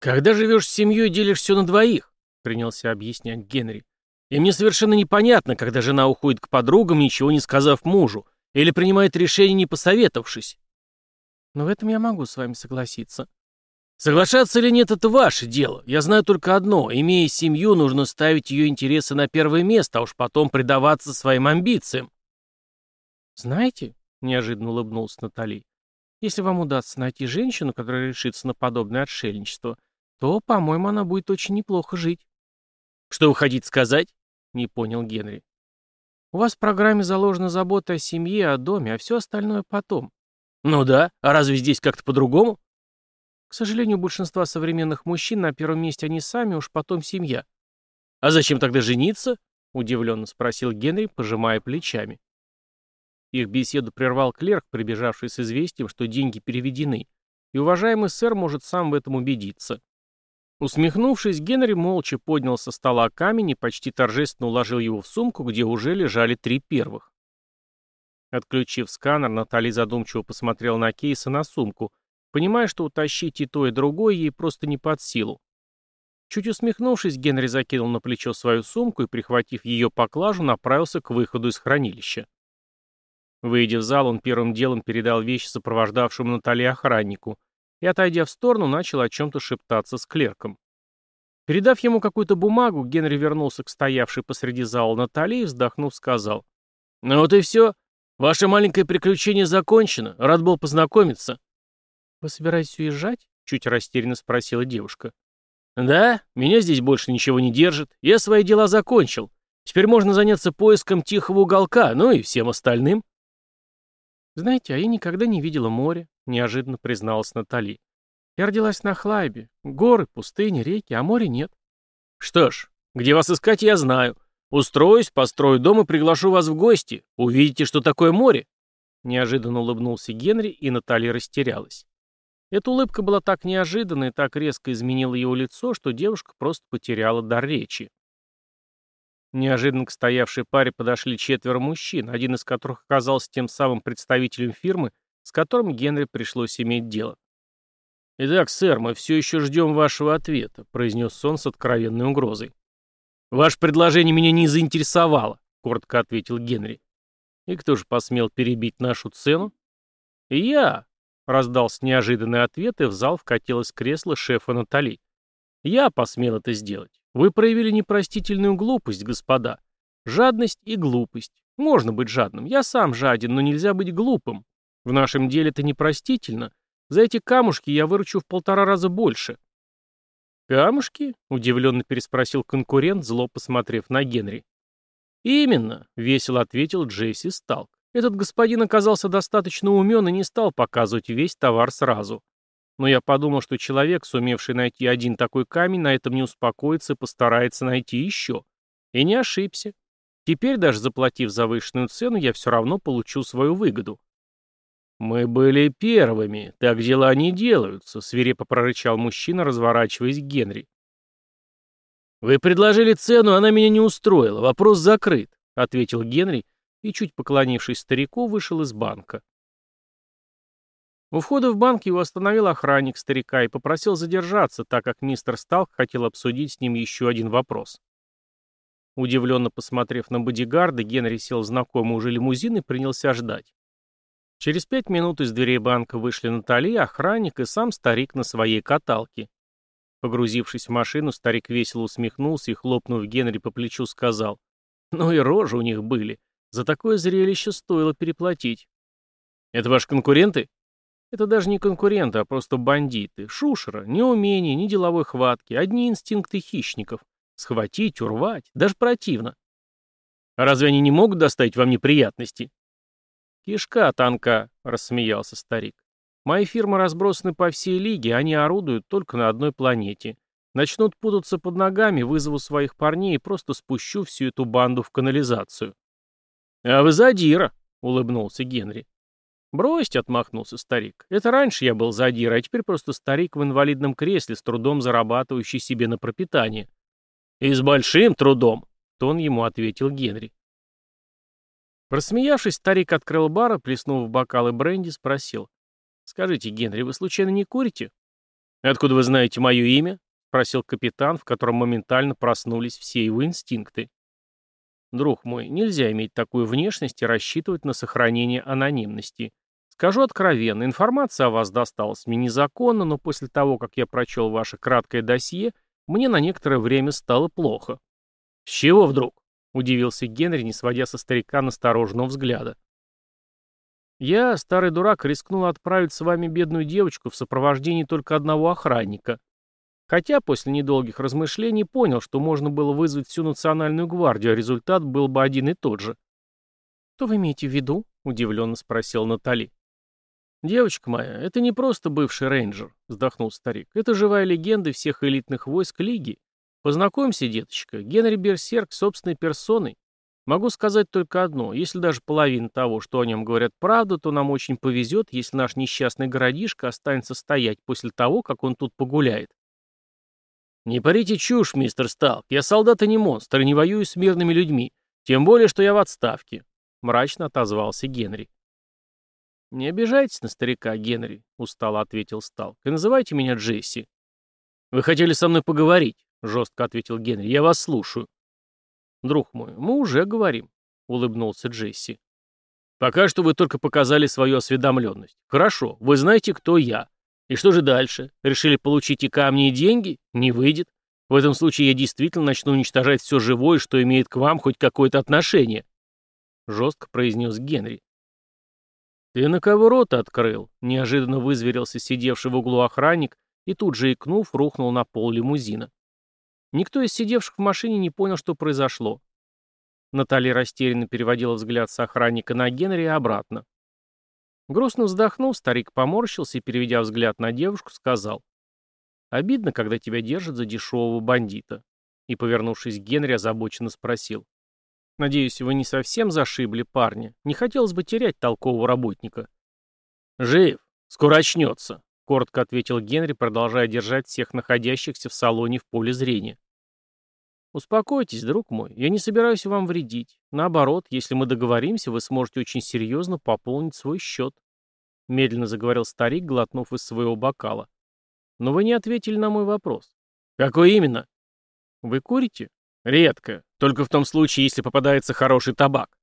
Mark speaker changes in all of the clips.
Speaker 1: «Когда живешь с семьей, делишь все на двоих», — принялся объяснять Генри. «И мне совершенно непонятно, когда жена уходит к подругам, ничего не сказав мужу, или принимает решение, не посоветовавшись». «Но в этом я могу с вами согласиться». «Соглашаться или нет, это ваше дело. Я знаю только одно. Имея семью, нужно ставить ее интересы на первое место, а уж потом предаваться своим амбициям».
Speaker 2: «Знаете», — неожиданно улыбнулась Натали, «если вам удастся найти женщину, которая решится на подобное отшельничество, то, по-моему, она будет очень неплохо жить.
Speaker 1: «Что вы хотите сказать?» — не понял Генри.
Speaker 2: «У вас в программе заложена забота о семье, о доме, а все остальное потом».
Speaker 1: «Ну да, а разве здесь как-то по-другому?»
Speaker 2: «К сожалению, у большинства современных мужчин на первом месте они сами, уж потом семья».
Speaker 1: «А зачем тогда жениться?» — удивленно спросил Генри, пожимая плечами.
Speaker 2: Их беседу прервал клерк, прибежавший с известием, что деньги переведены, и уважаемый сэр может сам в этом убедиться. Усмехнувшись, Генри молча поднял со стола камень и почти торжественно уложил его в сумку, где уже лежали три первых. Отключив сканер, Натали задумчиво посмотрел на кейс и на сумку, понимая, что утащить и то, и другое ей просто не под силу. Чуть усмехнувшись, Генри закинул на плечо свою сумку и, прихватив ее поклажу, направился к выходу из хранилища. Выйдя в зал, он первым делом передал вещи сопровождавшему Натали охраннику, и, отойдя в сторону, начал о чем-то шептаться с клерком. Передав ему какую-то бумагу, Генри вернулся к стоявшей посреди зала Натали и, вздохнув, сказал. «Ну вот и все. Ваше маленькое приключение закончено. Рад был познакомиться». «Вы собираетесь уезжать?» — чуть растерянно спросила девушка.
Speaker 1: «Да, меня здесь больше ничего не держит. Я свои дела закончил. Теперь можно заняться поиском тихого уголка, ну и всем остальным».
Speaker 2: «Знаете, а я никогда не видела море неожиданно призналась Натали. Я родилась на Хлайбе. Горы, пустыни, реки, а моря нет.
Speaker 1: Что ж, где вас искать, я знаю. Устроюсь, построю дом и приглашу вас в гости. Увидите, что такое море. Неожиданно улыбнулся Генри, и Натали растерялась.
Speaker 2: Эта улыбка была так неожиданна и так резко изменила его лицо, что девушка просто потеряла дар речи. Неожиданно к стоявшей паре подошли четверо мужчин, один из которых оказался тем самым представителем фирмы, с которым Генри пришлось иметь дело.
Speaker 1: «Итак, сэр, мы все еще ждем вашего ответа», — произнес он с откровенной угрозой. «Ваше предложение меня не заинтересовало», — коротко ответил Генри. «И кто же посмел перебить нашу цену?» «Я», — раздался неожиданный ответ, и в зал вкатилось кресло шефа Натали. «Я посмел это сделать. Вы проявили непростительную глупость, господа. Жадность и глупость. Можно быть жадным. Я сам жаден, но нельзя быть глупым. В нашем деле это непростительно. За эти камушки я выручу в полтора раза больше. «Камушки?» — удивленно переспросил конкурент, зло посмотрев на Генри. «Именно», — весело ответил Джесси Сталк. «Этот господин оказался достаточно умен и не стал показывать весь товар сразу. Но я подумал, что человек, сумевший найти один такой камень, на этом не успокоится и постарается найти еще. И не ошибся. Теперь, даже заплатив завышенную цену, я все равно получу свою выгоду. «Мы были первыми, так дела не делаются», — свирепо прорычал мужчина, разворачиваясь к Генри. «Вы предложили цену, она меня не устроила. Вопрос закрыт», — ответил Генри и, чуть поклонившись старику, вышел из банка. У входа в банк его остановил охранник старика и попросил задержаться, так как мистер Сталк хотел обсудить с ним еще один вопрос. Удивленно посмотрев на бодигарда, Генри сел в знакомый уже лимузин и принялся ждать. Через пять минут из дверей банка вышли Натали, охранник и сам старик на своей каталке. Погрузившись в машину, старик весело усмехнулся и, хлопнув Генри по плечу, сказал, «Ну и рожи у них были. За такое зрелище стоило переплатить». «Это ваши конкуренты?» «Это даже не конкуренты, а просто бандиты. Шушера, ни умения, ни деловой хватки, одни инстинкты хищников. Схватить, урвать, даже противно». «А разве они не могут доставить вам неприятности?» «Кишка танка», — рассмеялся старик. «Мои фирмы разбросаны по всей лиге, они орудуют только на одной планете. Начнут путаться под ногами, вызову своих парней и просто спущу всю эту банду в канализацию». «А вы задира», — улыбнулся Генри. «Бросьте», — отмахнулся старик. «Это раньше я был задира, а теперь просто старик в инвалидном кресле, с трудом зарабатывающий себе на пропитание». «И с большим трудом», — тон ему ответил Генри. Просмеявшись, старик открыл бар, плеснув в бокалы бренди, спросил. «Скажите, Генри, вы случайно не курите?» «Откуда вы знаете мое имя?» — спросил капитан, в котором моментально проснулись все его инстинкты. «Друг мой, нельзя иметь такую внешность и рассчитывать на сохранение анонимности. Скажу откровенно, информация о вас досталась мне незаконно, но после того, как я прочел ваше краткое досье, мне на некоторое время стало плохо». «С чего вдруг?» — удивился Генри, не сводя со старика настороженного взгляда. Я, старый дурак, рискнул отправить с вами бедную девочку в сопровождении только одного охранника. Хотя после недолгих размышлений понял, что можно было вызвать всю национальную гвардию, а результат был бы один и тот же. «Что вы имеете в виду?» — удивленно спросил Натали. «Девочка моя, это не просто бывший рейнджер», — вздохнул старик. «Это живая легенда всех элитных войск Лиги. Познакомься, деточка, Генри Берсерк собственной персоной. Могу сказать только одно. Если даже половина того, что о нем говорят, правда, то нам очень повезет, если наш несчастный городишко останется стоять после того, как он тут погуляет. «Не парите чушь, мистер Сталк. Я солдат, а не монстр, и не воюю с мирными людьми. Тем более, что я в отставке», — мрачно отозвался Генри. «Не обижайтесь на старика, Генри», — устало ответил Сталк, — «и называйте меня Джесси». «Вы хотели со мной поговорить», — жестко ответил Генри. «Я вас слушаю». «Друг мой, мы уже говорим», — улыбнулся Джесси. «Пока что вы только показали свою осведомленность. Хорошо, вы знаете, кто я. И что же дальше? Решили получить и камни, и деньги? Не выйдет. В этом случае я действительно начну уничтожать все живое, что имеет к вам хоть какое-то отношение», — жестко произнес Генри. «Ты на кого рот открыл?» — неожиданно вызверился сидевший в углу охранник и тут же, икнув, рухнул на пол лимузина. Никто из сидевших в машине не понял, что произошло. Наталья растерянно переводила взгляд с охранника на Генри и обратно. Грустно вздохнув, старик поморщился и, переведя взгляд на девушку, сказал. «Обидно, когда тебя держат за дешевого бандита». И, повернувшись к Генри, озабоченно спросил. «Надеюсь, вы не совсем зашибли парня? Не хотелось бы терять толкового работника». «Жив. Скоро очнется», коротко ответил Генри, продолжая держать всех находящихся в салоне в поле зрения. «Успокойтесь, друг мой, я не собираюсь вам вредить. Наоборот, если мы договоримся, вы сможете очень серьезно пополнить свой счет», медленно заговорил старик, глотнув из своего бокала. «Но вы не ответили на мой вопрос». «Какой именно?» «Вы курите?» «Редко. Только в том случае, если попадается хороший табак».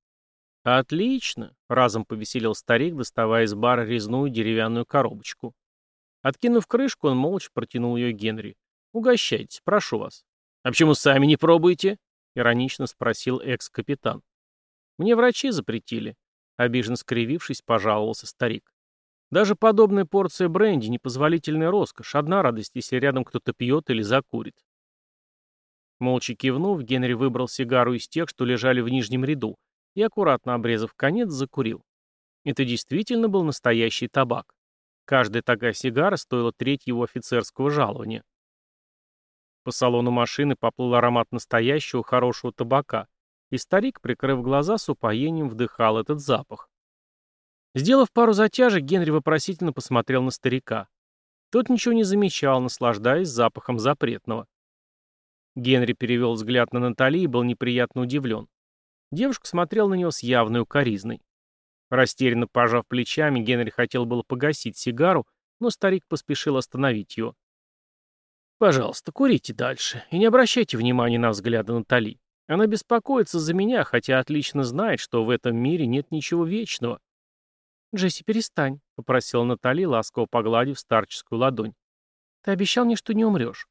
Speaker 1: «Отлично», — разом повеселил старик, доставая из бара резную деревянную коробочку. Откинув крышку, он молча протянул ее Генри. «Угощайтесь, прошу вас». «А почему сами не пробуете?» — иронично спросил экс-капитан. «Мне врачи запретили», — обиженно скривившись, пожаловался старик. «Даже подобная порция бренди — непозволительная роскошь. Одна радость, если рядом кто-то пьет или закурит». Молча кивнув, Генри выбрал сигару из тех, что лежали в нижнем ряду, и, аккуратно обрезав конец, закурил. Это действительно был настоящий табак. Каждая такая сигара стоила треть его офицерского жалования. По салону машины поплыл аромат настоящего хорошего табака, и старик, прикрыв глаза, с упоением вдыхал этот запах. Сделав пару затяжек, Генри вопросительно посмотрел на старика. Тот ничего не замечал, наслаждаясь запахом запретного. Генри перевел взгляд на Натали и был неприятно удивлен. Девушка смотрела на него с явной укоризной. Растерянно пожав плечами, Генри хотел было погасить сигару, но старик поспешил остановить его. «Пожалуйста, курите дальше и не обращайте внимания на взгляды Натали. Она беспокоится за меня, хотя отлично знает, что в этом мире нет ничего вечного». «Джесси, перестань», — попросила Натали, ласково погладив старческую ладонь. «Ты обещал мне, что не умрешь».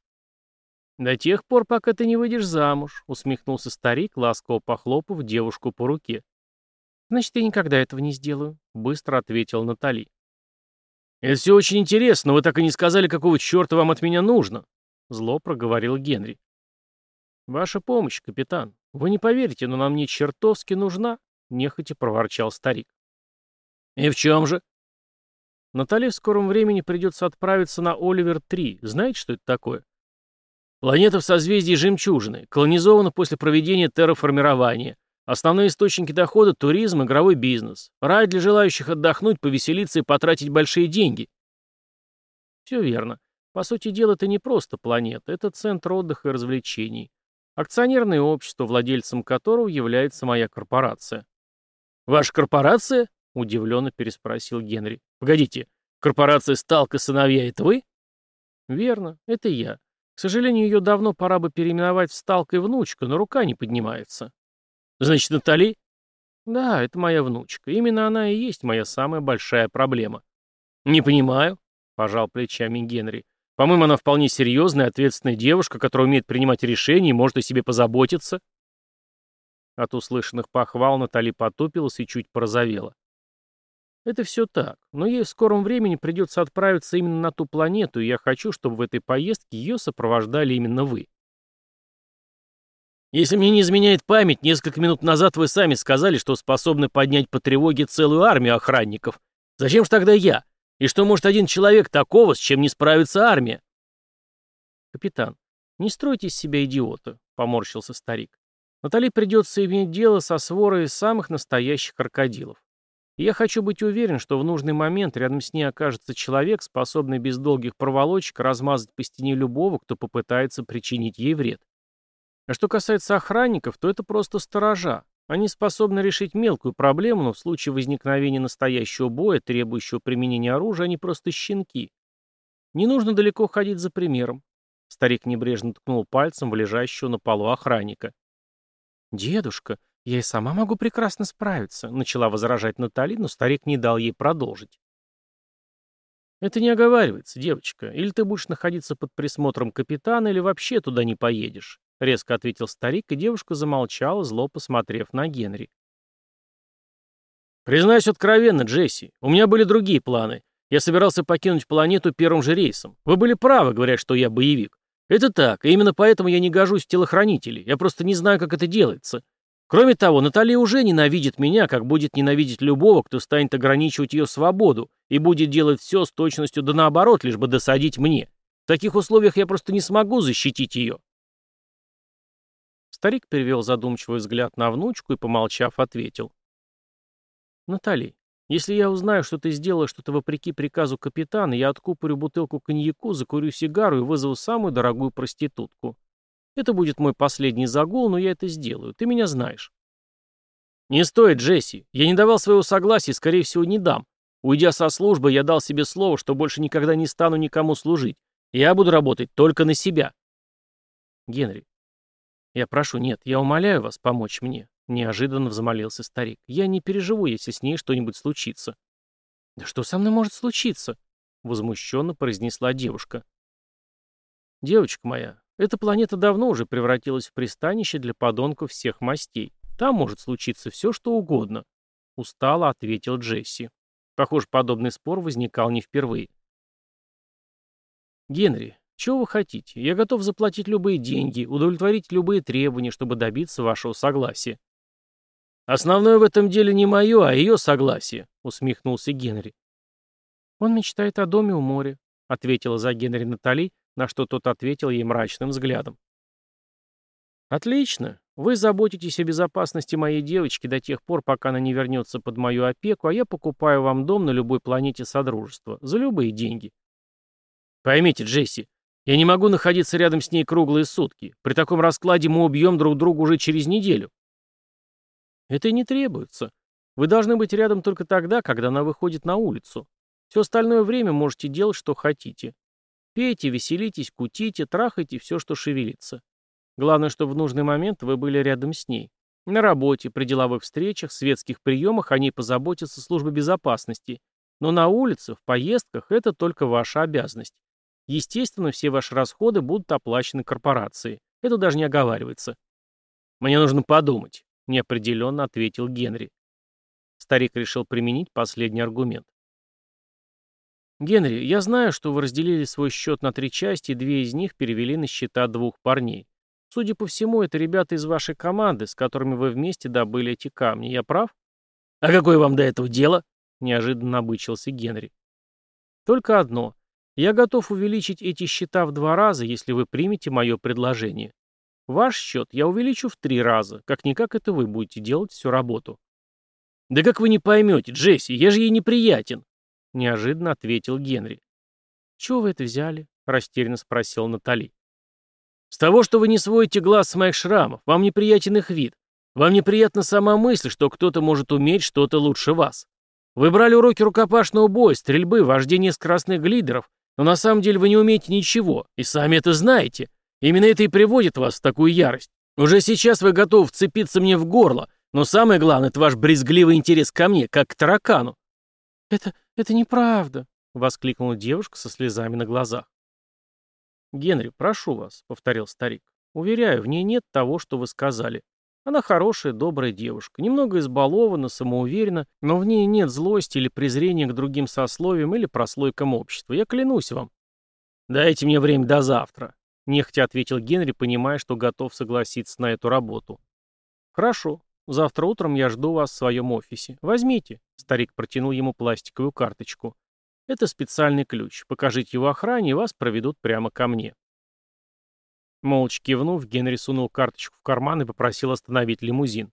Speaker 1: «До тех пор, пока ты не выйдешь замуж», — усмехнулся старик, ласково похлопав девушку по руке. «Значит, я никогда этого не сделаю», — быстро ответил Натали. «Это все очень интересно, но вы так и не сказали, какого черта вам от меня нужно», — зло проговорил Генри. «Ваша помощь, капитан. Вы не поверите, но нам не чертовски нужна», — нехотя проворчал старик. «И в чем же?» Натали в скором времени придется отправиться на Оливер-3. Знаете, что это такое? Планета в созвездии Жемчужины, колонизована после проведения терраформирования. Основные источники дохода – туризм, игровой бизнес. Рай для желающих отдохнуть, повеселиться и потратить большие деньги. Все верно. По сути дела, это не просто планета, это центр отдыха и развлечений. Акционерное общество, владельцем которого является моя корпорация. «Ваша корпорация?» – удивленно переспросил Генри. «Погодите, корпорация «Сталка сыновья» – это вы?»
Speaker 2: Верно, это я. К сожалению, ее давно пора бы переименовать в Сталка и внучка, но рука не поднимается.
Speaker 1: Значит, Натали?
Speaker 2: Да, это моя внучка. Именно она и есть моя самая большая проблема.
Speaker 1: Не понимаю, пожал плечами Генри. По-моему, она вполне серьезная, ответственная девушка, которая умеет принимать решения и может о себе позаботиться.
Speaker 2: От услышанных похвал Натали потупилась и чуть порозовела. Это все так, но ей в скором времени придется отправиться именно на ту планету, и я хочу, чтобы в этой поездке ее сопровождали именно вы.
Speaker 1: Если мне не изменяет память, несколько минут назад вы сами сказали, что способны поднять по тревоге целую армию охранников. Зачем же тогда я? И что может один человек такого, с чем не справится армия?
Speaker 2: Капитан, не стройте из себя идиота, поморщился старик. Натали придется иметь дело со сворой самых настоящих крокодилов. Я хочу быть уверен, что в нужный момент рядом с ней окажется человек, способный без долгих проволочек размазать по стене любого, кто попытается причинить ей вред. А что касается охранников, то это просто сторожа. Они способны решить мелкую проблему, но в случае возникновения настоящего боя, требующего применения оружия, они просто щенки. Не нужно далеко ходить за примером. Старик небрежно ткнул пальцем в лежащего на полу охранника. «Дедушка, «Я и сама могу прекрасно справиться», — начала возражать Натали, но старик не дал ей продолжить. «Это не оговаривается, девочка. Или ты будешь находиться под присмотром капитана, или вообще туда не поедешь», — резко ответил старик, и девушка замолчала, зло посмотрев на Генри.
Speaker 1: «Признаюсь откровенно, Джесси, у меня были другие планы. Я собирался покинуть планету первым же рейсом. Вы были правы, говоря, что я боевик. Это так, и именно поэтому я не гожусь в телохранители. Я просто не знаю, как это делается. Кроме того, Наталья уже ненавидит меня, как будет ненавидеть любого, кто станет ограничивать ее свободу и будет делать все с точностью да наоборот, лишь бы досадить мне. В таких условиях я просто не смогу защитить ее.
Speaker 2: Старик перевел задумчивый взгляд на внучку и, помолчав, ответил. «Натали, если я узнаю, что ты сделала что-то вопреки приказу капитана, я откупорю бутылку коньяку, закурю сигару и вызову самую дорогую проститутку. Это будет мой последний загул, но я это сделаю. Ты меня знаешь.
Speaker 1: Не стоит, Джесси. Я не давал своего согласия и, скорее всего, не дам. Уйдя со службы, я дал себе слово, что больше никогда не стану никому служить. Я буду работать только на себя.
Speaker 2: Генри, я прошу, нет, я умоляю вас помочь мне. Неожиданно взмолился старик. Я не переживу, если с ней что-нибудь случится. Да что со мной может случиться? Возмущенно произнесла девушка. Девочка моя, эта планета давно уже превратилась в пристанище для подонков всех мастей. Там может случиться все, что угодно. Устало ответил Джесси. Похоже, подобный спор возникал не впервые. Генри, чего вы хотите? Я готов заплатить любые деньги, удовлетворить любые требования, чтобы добиться вашего согласия.
Speaker 1: Основное в этом деле не мое, а ее согласие, усмехнулся Генри.
Speaker 2: Он мечтает о доме у моря, ответила за Генри Натали, на что тот ответил ей мрачным взглядом. «Отлично. Вы заботитесь о безопасности моей девочки до тех пор, пока она не вернется под мою опеку, а я покупаю вам дом на любой планете Содружества. За любые деньги».
Speaker 1: «Поймите, Джесси, я не могу находиться рядом с ней круглые сутки. При таком раскладе мы убьем друг друга уже через неделю».
Speaker 2: «Это и не требуется. Вы должны быть рядом только тогда, когда она выходит на улицу. Все остальное время можете делать, что хотите. Пейте, веселитесь, кутите, трахайте все, что шевелится. Главное, чтобы в нужный момент вы были рядом с ней. На работе, при деловых встречах, светских приемах о ней позаботится служба безопасности. Но на улице, в поездках это только ваша обязанность. Естественно, все ваши расходы будут оплачены корпорацией. Это даже не оговаривается.
Speaker 1: «Мне нужно подумать», —
Speaker 2: неопределенно ответил Генри. Старик решил применить последний аргумент. «Генри, я знаю, что вы разделили свой счет на три части, и две из них перевели на счета двух парней. Судя по всему, это ребята из вашей команды, с которыми вы вместе добыли эти камни. Я прав?»
Speaker 1: «А какое вам до этого дело?»
Speaker 2: — неожиданно обычился Генри. «Только одно. Я готов увеличить эти счета в два раза, если вы примете мое предложение. Ваш счет я увеличу в три раза. Как-никак это вы будете делать всю работу».
Speaker 1: «Да как вы не поймете, Джесси, я же ей неприятен», —
Speaker 2: неожиданно ответил Генри. «Чего вы это взяли?» — растерянно спросил Натали.
Speaker 1: «С того, что вы не сводите глаз с моих шрамов, вам неприятен их вид. Вам неприятна сама мысль, что кто-то может уметь что-то лучше вас. Вы брали уроки рукопашного боя, стрельбы, вождения скоростных глидеров, Но на самом деле вы не умеете ничего, и сами это знаете. Именно это и приводит вас в такую ярость. Уже сейчас вы готовы вцепиться мне в горло, но самое главное — это ваш брезгливый интерес ко мне, как к таракану».
Speaker 2: «Это... это неправда», — воскликнула девушка со слезами на глазах.
Speaker 1: «Генри, прошу вас», — повторил старик. «Уверяю, в ней нет того, что вы сказали. Она хорошая, добрая девушка, немного избалована, самоуверена, но в ней нет злости или презрения к другим сословиям или прослойкам общества. Я клянусь вам. «Дайте мне время до завтра», — нехотя ответил Генри, понимая, что готов согласиться на эту работу. «Хорошо. Завтра утром я жду вас в своем офисе. Возьмите». Старик протянул ему пластиковую карточку. «Это специальный ключ. Покажите его охране, и вас проведут прямо ко мне». Молча кивнув, Генри сунул карточку в карман и попросил остановить лимузин.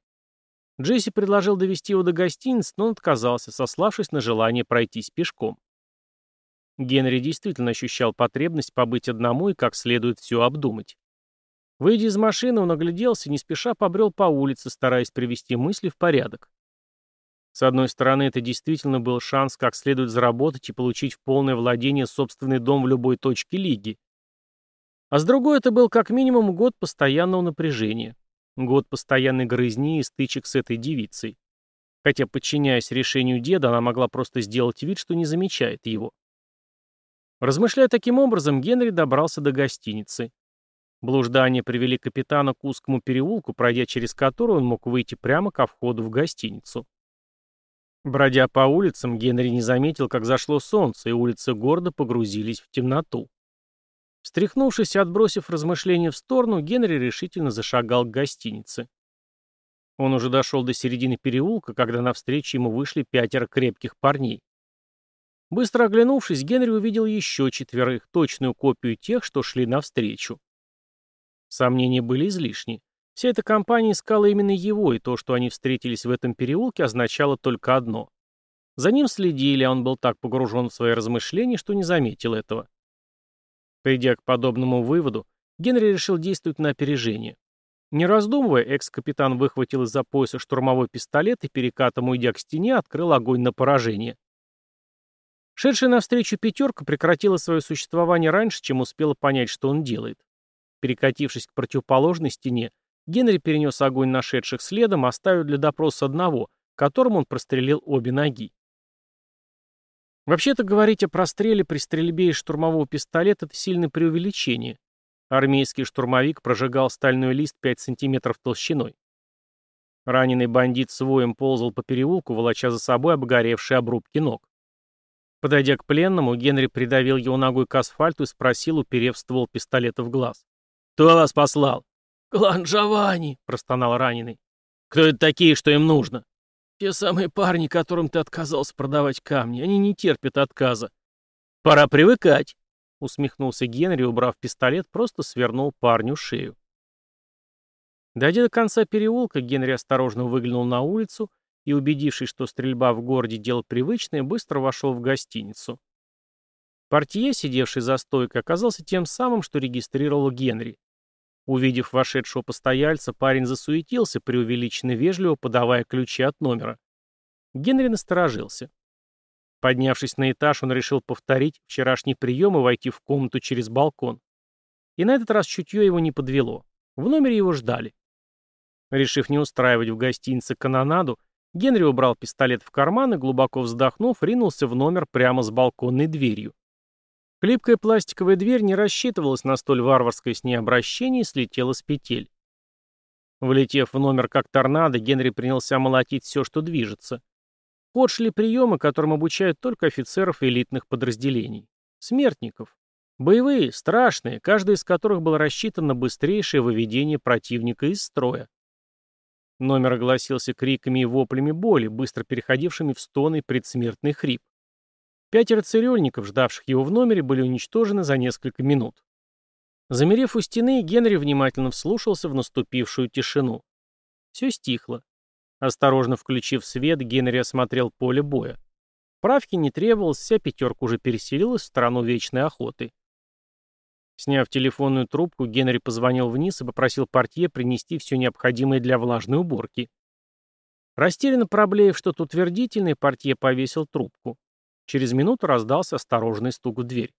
Speaker 1: Джесси предложил довести его до гостиницы, но он отказался, сославшись на желание пройтись пешком. Генри действительно ощущал потребность побыть одному и как следует все обдумать. Выйдя из машины, он огляделся и не спеша побрел по улице, стараясь привести мысли в порядок. С одной стороны, это действительно был шанс как следует заработать и получить в полное владение собственный дом в любой точке лиги. А с другой это был как минимум год постоянного напряжения. Год постоянной грызни и стычек с этой девицей. Хотя, подчиняясь решению деда, она могла просто сделать вид, что не замечает его. Размышляя таким образом, Генри добрался до гостиницы. Блуждания привели капитана к узкому переулку, пройдя через который он мог выйти прямо ко входу в гостиницу. Бродя по улицам, Генри не заметил, как зашло солнце, и улицы города погрузились в темноту. Встряхнувшись и отбросив размышления в сторону, Генри решительно зашагал к гостинице. Он уже дошел до середины переулка, когда навстречу ему вышли пятеро крепких парней. Быстро оглянувшись, Генри увидел еще четверых, точную копию тех, что шли навстречу. Сомнения были излишни. Вся эта компания искала именно его, и то, что они встретились в этом переулке, означало только одно. За ним следили, а он был так погружен в свои размышления, что не заметил этого. Придя к подобному выводу, Генри решил действовать на опережение. Не раздумывая, экс-капитан выхватил из-за пояса штурмовой пистолет и, перекатом уйдя к стене, открыл огонь на поражение. Шедшая навстречу пятерка прекратила свое существование раньше, чем успела понять, что он делает. Перекатившись к противоположной стене, Генри перенес огонь нашедших следом, оставив для допроса одного, которому он прострелил обе ноги. Вообще-то говорить о простреле при стрельбе из штурмового пистолета – это сильное преувеличение. Армейский штурмовик прожигал стальной лист 5 сантиметров толщиной. Раненый бандит с воем ползал по переулку, волоча за собой обгоревшие обрубки ног. Подойдя к пленному, Генри придавил его ногой к асфальту и спросил, уперев ствол пистолета в глаз. «Кто вас послал?»
Speaker 2: «Клан Джованни», — простонал раненый.
Speaker 1: «Кто это такие, что им нужно?»
Speaker 2: Те самые парни, которым ты отказался продавать камни, они не терпят отказа.
Speaker 1: Пора привыкать, усмехнулся Генри, убрав пистолет, просто свернул парню шею. Дойдя до конца переулка, Генри осторожно выглянул на улицу и, убедившись, что стрельба в городе дело привычное, быстро вошел в гостиницу. Портье, сидевший за стойкой, оказался тем самым, что регистрировал Генри. Увидев вошедшего постояльца, парень засуетился, преувеличенно вежливо подавая ключи от номера. Генри насторожился. Поднявшись на этаж, он решил повторить вчерашний прием и войти в комнату через балкон. И на этот раз чутье его не подвело. В номере его ждали. Решив не устраивать в гостинице канонаду, Генри убрал пистолет в карман и, глубоко вздохнув, ринулся в номер прямо с балконной дверью. Хлипкая пластиковая дверь не рассчитывалась на столь варварское с ней обращение и слетела с петель. Влетев в номер как торнадо, Генри принялся молотить все, что движется. В ход шли приемы, которым обучают только офицеров элитных подразделений. Смертников. Боевые, страшные, каждый из которых был рассчитан на быстрейшее выведение противника из строя. Номер огласился криками и воплями боли, быстро переходившими в стоны предсмертный хрип. Пятеро цирюльников, ждавших его в номере, были уничтожены за несколько минут. Замерев у стены, Генри внимательно вслушался в наступившую тишину. Все стихло. Осторожно включив свет, Генри осмотрел поле боя. Правки не требовалось, вся пятерка уже переселилась в страну вечной охоты. Сняв телефонную трубку, Генри позвонил вниз и попросил портье принести все необходимое для влажной уборки. Растерянно проблеев что-то утвердительное, портье повесил трубку. Через минуту раздался осторожный стук в дверь.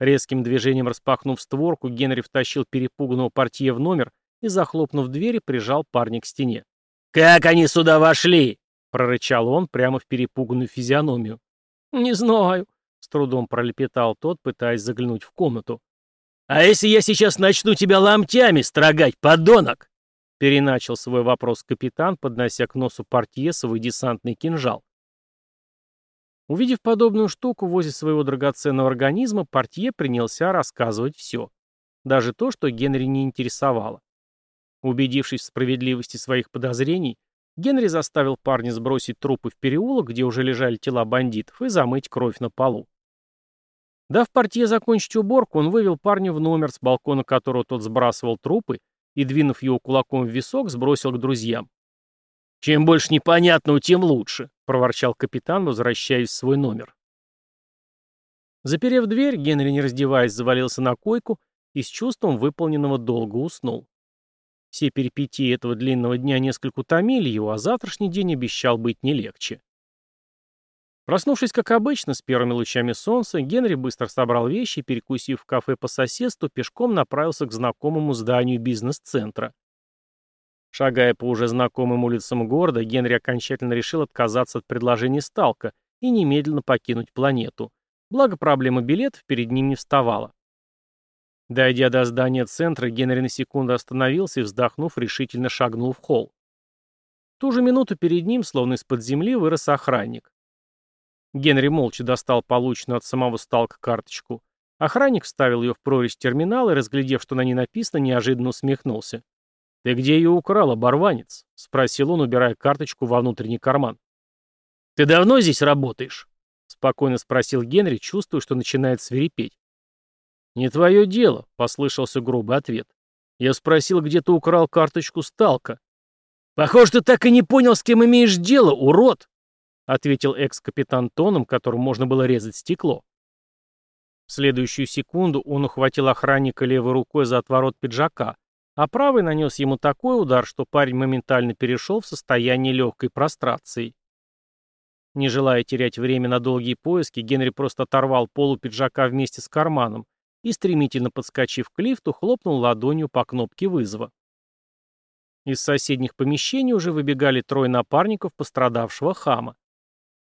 Speaker 2: Резким движением распахнув створку, Генри втащил перепуганного портье в номер и, захлопнув двери, прижал парня к стене. «Как они сюда вошли?» — прорычал он прямо в перепуганную физиономию. «Не знаю», — с трудом пролепетал тот, пытаясь заглянуть в комнату. «А если я сейчас начну тебя ломтями строгать, подонок?» Переначал свой вопрос капитан, поднося к носу портье свой десантный кинжал. Увидев подобную штуку возле своего драгоценного организма, портье принялся рассказывать все. Даже то, что Генри не интересовало. Убедившись в справедливости своих подозрений, Генри заставил парня сбросить трупы в переулок, где уже лежали тела бандитов, и замыть кровь на полу. Дав портье закончить уборку, он вывел парня в номер, с балкона которого тот сбрасывал трупы, и, двинув его кулаком в висок, сбросил к друзьям. «Чем больше непонятного, тем лучше», — проворчал капитан, возвращаясь в свой номер. Заперев дверь, Генри, не раздеваясь, завалился на койку и с чувством выполненного долга уснул. Все перипетии этого длинного дня несколько утомили его, а завтрашний день обещал быть не легче. Проснувшись, как обычно, с первыми лучами солнца, Генри быстро собрал вещи и, перекусив в кафе по соседству, пешком направился к знакомому зданию бизнес-центра. Шагая по уже знакомым улицам города, Генри окончательно решил отказаться от предложения Сталка и немедленно покинуть планету. Благо проблема билетов перед ним не вставала. Дойдя до здания центра, Генри на секунду остановился и, вздохнув, решительно шагнул в холл. В ту же минуту перед ним, словно из-под земли, вырос охранник. Генри молча достал полученную от самого сталка карточку. Охранник вставил ее в прорезь терминала и, разглядев, что на ней написано, неожиданно усмехнулся. «Ты где ее украл, оборванец?» — спросил он, убирая карточку во внутренний карман. «Ты давно здесь работаешь?» — спокойно спросил Генри, чувствуя, что начинает свирепеть. «Не твое дело», — послышался грубый ответ. «Я спросил, где ты украл карточку Сталка». «Похоже, ты так и не понял, с кем имеешь дело, урод!» — ответил экс-капитан тоном, которым можно было резать стекло. В следующую секунду он ухватил охранника левой рукой за отворот пиджака, а правый нанес ему такой удар, что парень моментально перешел в состояние легкой прострации. Не желая терять время на долгие поиски, Генри просто оторвал полу пиджака вместе с карманом, и, стремительно подскочив к лифту, хлопнул ладонью по кнопке вызова. Из соседних помещений уже выбегали трое напарников пострадавшего хама.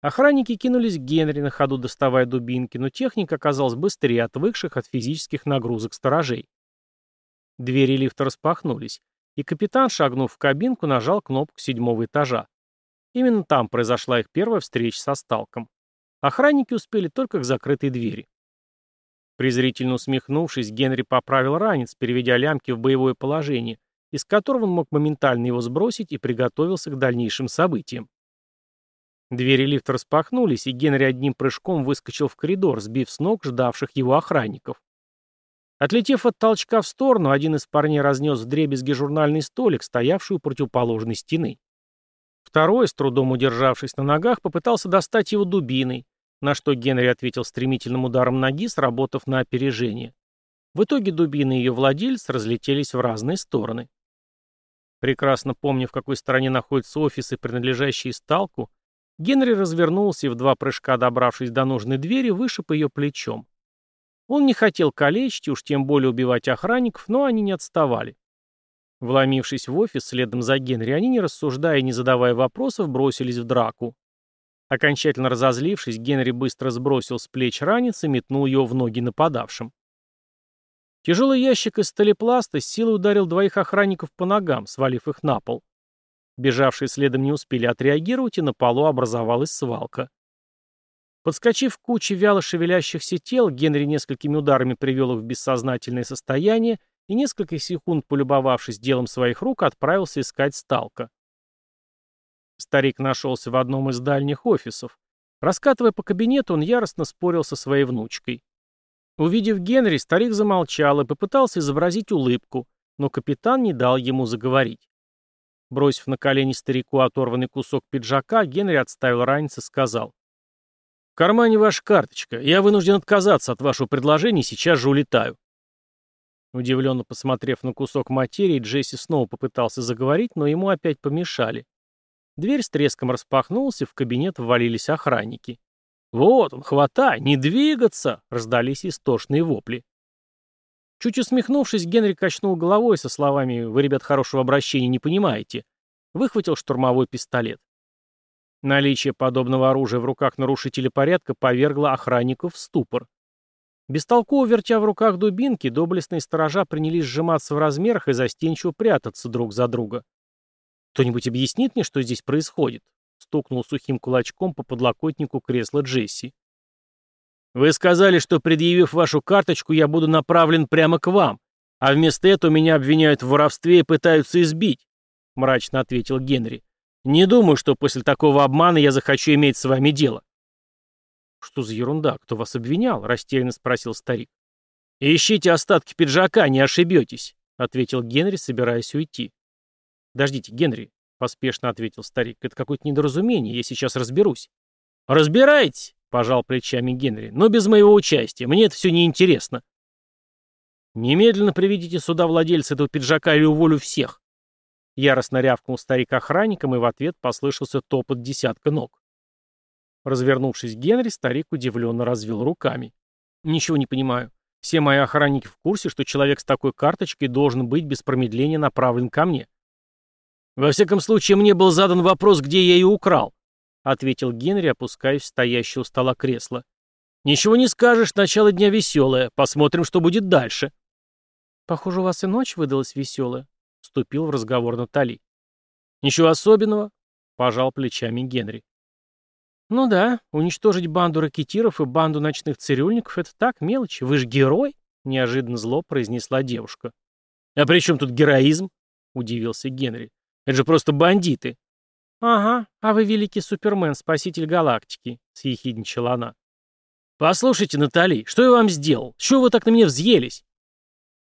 Speaker 2: Охранники кинулись к Генри, на ходу доставая дубинки, но техника оказалась быстрее отвыкших от физических нагрузок сторожей. Двери лифта распахнулись, и капитан, шагнув в кабинку, нажал кнопку седьмого этажа. Именно там произошла их первая встреча со Сталком. Охранники успели только к закрытой двери. Презрительно усмехнувшись, Генри поправил ранец, переведя лямки в боевое положение, из которого он мог моментально его сбросить и приготовился к дальнейшим событиям. Двери лифта распахнулись, и Генри одним прыжком выскочил в коридор, сбив с ног ждавших его охранников. Отлетев от толчка в сторону, один из парней разнес дребезги журнальный столик, стоявший у противоположной стены. Второй, с трудом удержавшись на ногах, попытался достать его дубиной, на что Генри ответил стремительным ударом ноги, сработав на опережение. В итоге дубины и ее владелец разлетелись в разные стороны. Прекрасно помня, в какой стороне находятся офисы, принадлежащие Сталку, Генри развернулся и в два прыжка, добравшись до нужной двери, вышиб ее плечом. Он не хотел калечить, уж тем более убивать охранников, но они не отставали. Вломившись в офис следом за Генри, они, не рассуждая и не задавая вопросов, бросились в драку. Окончательно разозлившись, Генри быстро сбросил с плеч ранец и метнул его в ноги нападавшим. Тяжелый ящик из сталепласта с силой ударил двоих охранников по ногам, свалив их на пол. Бежавшие следом не успели отреагировать, и на полу образовалась свалка. Подскочив к куче вяло шевелящихся тел, Генри несколькими ударами привел их в бессознательное состояние и, несколько секунд полюбовавшись делом своих рук, отправился искать Сталка. Старик нашелся в одном из дальних офисов. Раскатывая по кабинету, он яростно спорил со своей внучкой. Увидев Генри, старик замолчал и попытался изобразить улыбку, но капитан не дал ему заговорить. Бросив на колени старику оторванный кусок пиджака, Генри отставил ранец и сказал. «В кармане ваша карточка. Я вынужден отказаться от вашего предложения и сейчас же улетаю». Удивленно посмотрев на кусок материи, Джесси снова попытался заговорить, но ему опять помешали. Дверь с треском распахнулась, и в кабинет ввалились охранники.
Speaker 1: «Вот он, хватай, не двигаться!» — раздались истошные вопли. Чуть усмехнувшись, Генри качнул головой со словами «Вы, ребят, хорошего обращения не понимаете». Выхватил штурмовой пистолет. Наличие подобного оружия в руках нарушителя порядка повергло охранников в ступор. Бестолково вертя в руках дубинки, доблестные сторожа принялись сжиматься в размерах и застенчиво прятаться друг за друга. «Кто-нибудь объяснит мне, что здесь происходит?» стукнул сухим кулачком по подлокотнику кресла Джесси. «Вы сказали, что, предъявив вашу карточку, я буду направлен прямо к вам, а вместо этого меня обвиняют в воровстве и пытаются избить», — мрачно ответил Генри. «Не думаю, что после такого обмана я захочу иметь с вами дело». «Что за ерунда? Кто вас обвинял?» — растерянно спросил старик. «Ищите остатки пиджака, не ошибетесь», — ответил Генри, собираясь уйти. «Подождите, Генри», — поспешно ответил старик, — «это какое-то недоразумение, я сейчас разберусь». «Разбирайтесь», — пожал плечами Генри, — «но без моего участия, мне это все неинтересно». «Немедленно приведите сюда владельца этого пиджака или уволю всех». Яростно рявкнул старик охранником, и в ответ послышался топот десятка ног. Развернувшись к Генри, старик удивленно развел руками. «Ничего не понимаю. Все мои охранники в курсе, что человек с такой карточкой должен быть без промедления направлен ко мне». «Во всяком случае, мне был задан вопрос, где я ее украл», — ответил Генри, опускаясь в стоящее у стола кресло. «Ничего не скажешь, начало дня веселое. Посмотрим, что будет дальше».
Speaker 2: «Похоже, у вас и ночь выдалась веселая», — вступил в разговор Натали.
Speaker 1: «Ничего особенного», — пожал плечами Генри.
Speaker 2: «Ну да, уничтожить банду ракетиров и банду ночных цирюльников — это так, мелочь. Вы же герой!» — неожиданно зло произнесла девушка.
Speaker 1: «А при чем тут героизм?» — удивился Генри. «Это же просто бандиты!»
Speaker 2: «Ага, а вы великий супермен, спаситель галактики», — съехидничала она.
Speaker 1: «Послушайте, Натали, что я вам сделал? Чего вы так на меня взъелись?»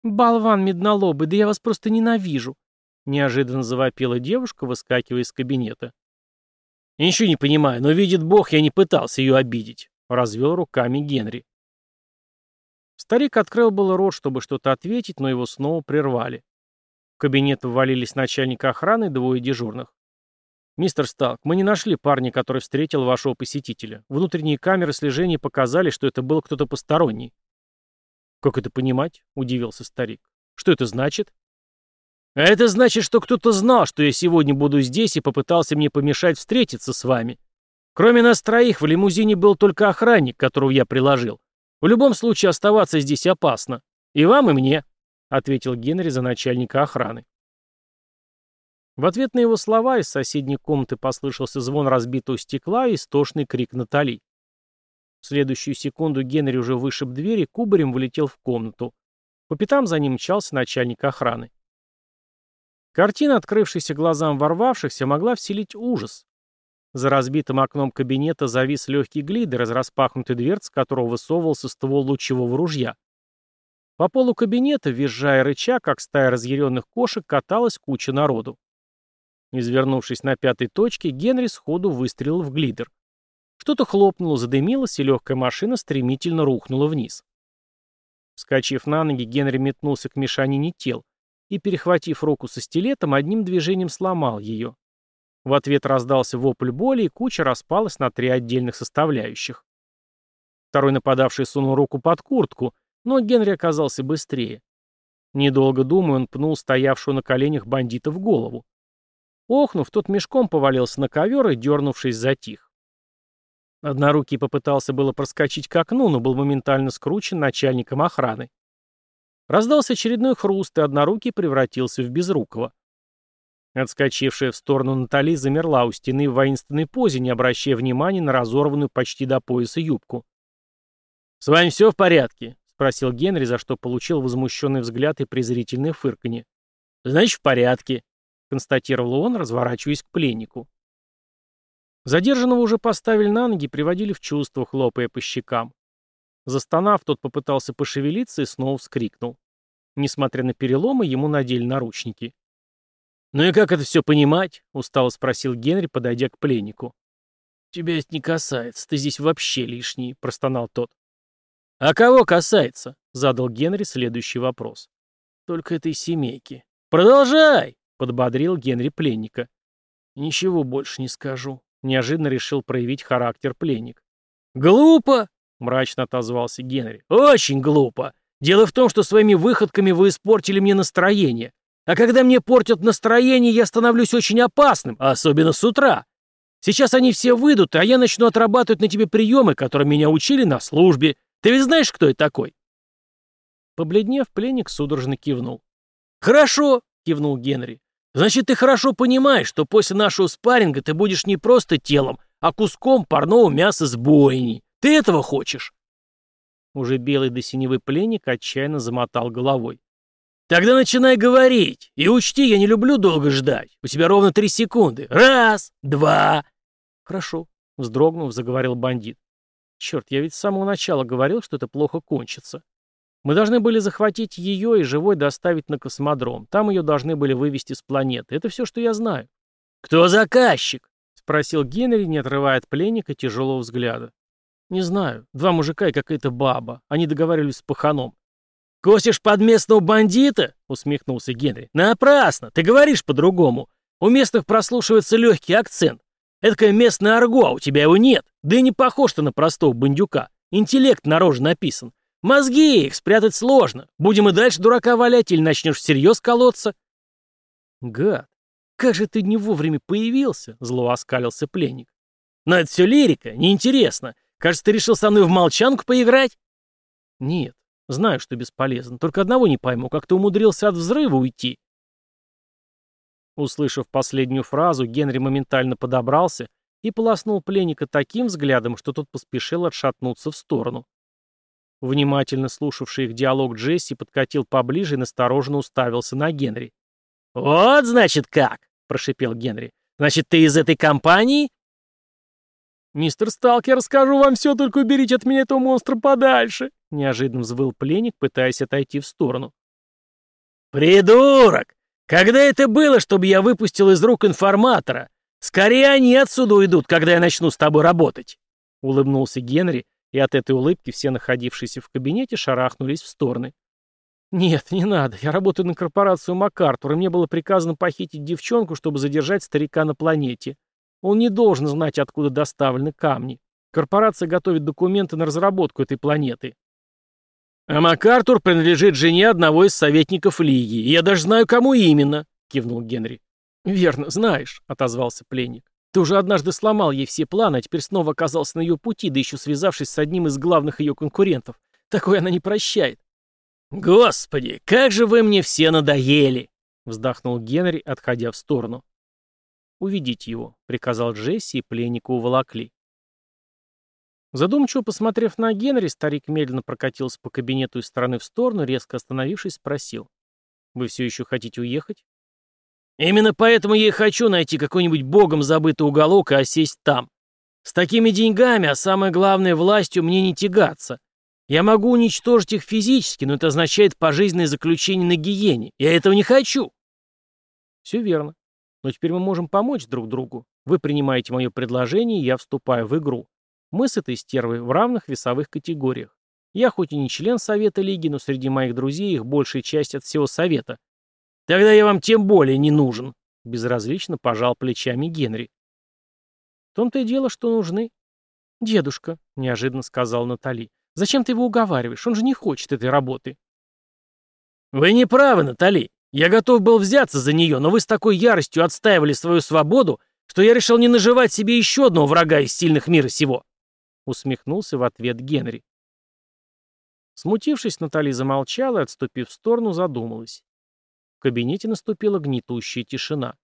Speaker 2: «Болван меднолобый, да я вас просто ненавижу», — неожиданно завопила девушка, выскакивая из кабинета.
Speaker 1: «Ничего не понимаю, но, видит Бог, я не пытался ее обидеть», — развел руками Генри.
Speaker 2: Старик открыл было рот, чтобы что-то ответить, но его снова прервали. В кабинет ввалились начальник охраны и двое дежурных. «Мистер Сталк, мы не нашли парня, который встретил вашего посетителя. Внутренние камеры слежения показали, что это был кто-то посторонний».
Speaker 1: «Как это понимать?» — удивился старик. «Что это значит?» А это значит, что кто-то знал, что я сегодня буду здесь и попытался мне помешать встретиться с вами. Кроме нас троих, в лимузине был только охранник, которого я приложил. В любом случае оставаться здесь опасно. И вам, и мне», — ответил Генри за начальника охраны. В ответ на его слова из соседней комнаты послышался звон разбитого стекла и истошный крик Натали. В следующую секунду Генри уже вышиб дверь и кубарем вылетел в комнату. По пятам за ним мчался начальник охраны. Картина, открывшаяся глазам ворвавшихся, могла вселить ужас. За разбитым окном кабинета завис легкий глидер из распахнутой дверцы, которого высовывался ствол лучевого ружья. По полу кабинета, визжая рыча, как стая разъяренных кошек, каталась куча народу. Извернувшись на пятой точке, Генри сходу выстрелил в глидер. Что-то хлопнуло, задымилось, и легкая машина стремительно рухнула вниз. Вскочив на ноги, Генри метнулся к мешанине тел, и, перехватив руку со стилетом, одним движением сломал ее. В ответ раздался вопль боли, и куча распалась на три отдельных составляющих. Второй нападавший сунул руку под куртку, но Генри оказался быстрее. Недолго думая, он пнул стоявшего на коленях бандита в голову. Охнув, тот мешком повалился на ковер и, дернувшись, затих. Однорукий попытался было проскочить к окну, но был моментально скручен начальником охраны. Раздался очередной хруст, и однорукий превратился в безрукого. Отскочившая в сторону Натали замерла у стены в воинственной позе, не обращая внимания на разорванную почти до пояса юбку. «С вами все в порядке?» — спросил Генри, за что получил возмущенный взгляд и презрительное фырканье. «Значит, в порядке», — констатировал он, разворачиваясь к пленнику. Задержанного уже поставили на ноги и приводили в чувство, хлопая по щекам. Застонав, тот попытался пошевелиться и снова вскрикнул. Несмотря на переломы, ему надели наручники. «Ну и как это все понимать?» — устало спросил Генри, подойдя к пленнику. «Тебя это не касается, ты здесь вообще лишний», — простонал тот. «А кого касается?» — задал Генри следующий вопрос. «Только этой семейки». «Продолжай!» — подбодрил Генри пленника. «Ничего больше не скажу», — неожиданно решил проявить характер пленник. «Глупо!» — мрачно отозвался Генри. «Очень глупо. Дело в том, что своими выходками вы испортили мне настроение. А когда мне портят настроение, я становлюсь очень опасным, особенно с утра. Сейчас они все выйдут, а я начну отрабатывать на тебе приемы, которые меня учили на службе. Ты ведь знаешь, кто я такой?» Побледнев, пленник судорожно кивнул. «Хорошо», — кивнул Генри. «Значит, ты хорошо понимаешь, что после нашего спарринга ты будешь не просто телом, а куском парного мяса с бойни. Ты этого хочешь?» Уже белый до синевы пленник отчаянно замотал головой. «Тогда начинай говорить. И учти, я не люблю долго ждать. У тебя ровно три секунды. Раз, два...» «Хорошо», — вздрогнув, заговорил бандит. «Черт, я ведь с самого начала говорил, что это плохо кончится. Мы должны были захватить ее и живой доставить на космодром. Там ее должны были вывести с планеты. Это все, что я знаю». «Кто заказчик?» — спросил Генри, не отрывая от пленника тяжелого взгляда. «Не знаю. Два мужика и какая-то баба. Они договаривались с паханом». «Косишь под местного бандита?» — усмехнулся Генри. «Напрасно. Ты говоришь по-другому. У местных прослушивается легкий акцент. Эдакое местное арго, а у тебя его нет. Да и не похож ты на простого бандюка. Интеллект на роже написан. Мозги их спрятать сложно. Будем и дальше дурака валять или начнешь всерьез колоться?» «Гад, как же ты не вовремя появился?» — зло оскалился пленник. «Но это все лирика, неинтересно. Кажется, ты решил со мной в молчанку поиграть?» «Нет, знаю, что бесполезно. Только одного не пойму, как ты умудрился от взрыва уйти?» Услышав последнюю фразу, Генри моментально подобрался и полоснул пленника таким взглядом, что тот поспешил отшатнуться в сторону. Внимательно слушавший их диалог Джесси подкатил поближе и настороженно уставился на Генри. «Вот, значит, как!» — прошипел Генри. «Значит, ты из этой компании?» «Мистер Сталкер, расскажу вам все, только уберите от меня этого монстра подальше!» Неожиданно взвыл пленник, пытаясь отойти в сторону. «Придурок! Когда это было, чтобы я выпустил из рук информатора? Скорее они отсюда уйдут, когда я начну с тобой работать!» Улыбнулся Генри, и от этой улыбки все находившиеся в кабинете шарахнулись в стороны. «Нет, не надо. Я работаю на корпорацию МакАртур, и мне было приказано похитить девчонку, чтобы задержать старика на планете. Он не должен знать, откуда доставлены камни. Корпорация готовит документы на разработку этой планеты. А МакАртур принадлежит жене одного из советников Лиги. Я даже знаю, кому именно, кивнул Генри. Верно, знаешь, отозвался пленник. Ты уже однажды сломал ей все планы, а теперь снова оказался на ее пути, да еще связавшись с одним из главных ее конкурентов. Такое она не прощает. «Господи, как же вы мне все надоели!» — вздохнул Генри, отходя в сторону. «Уведите его», — приказал Джесси, и пленника уволокли. Задумчиво посмотрев на Генри, старик медленно прокатился по кабинету из стороны в сторону, резко остановившись, спросил. «Вы все еще хотите уехать?» «Именно поэтому я и хочу найти какой-нибудь богом забытый уголок и осесть там. С такими деньгами, а самое главное, властью мне не тягаться. Я могу уничтожить их физически, но это означает пожизненное заключение на гиене. Я этого не хочу». «Все верно. Но теперь мы можем помочь друг другу. Вы принимаете мое предложение, и я вступаю в игру. Мы с этой стервой в равных весовых категориях. Я хоть и не член Совета Лиги, но среди моих друзей их большая часть от всего Совета. Тогда я вам тем более не нужен. Безразлично пожал плечами Генри. В том-то и дело, что нужны. Дедушка, неожиданно сказал Натали. Зачем ты его уговариваешь? Он же не хочет этой работы. Вы не правы, Натали. Я готов был взяться за нее, но вы с такой яростью отстаивали свою свободу, что я решил не наживать себе еще одного врага из сильных мира сего. Усмехнулся в ответ Генри. Смутившись, Натали замолчала и, отступив в сторону, задумалась. В кабинете наступила гнетущая тишина.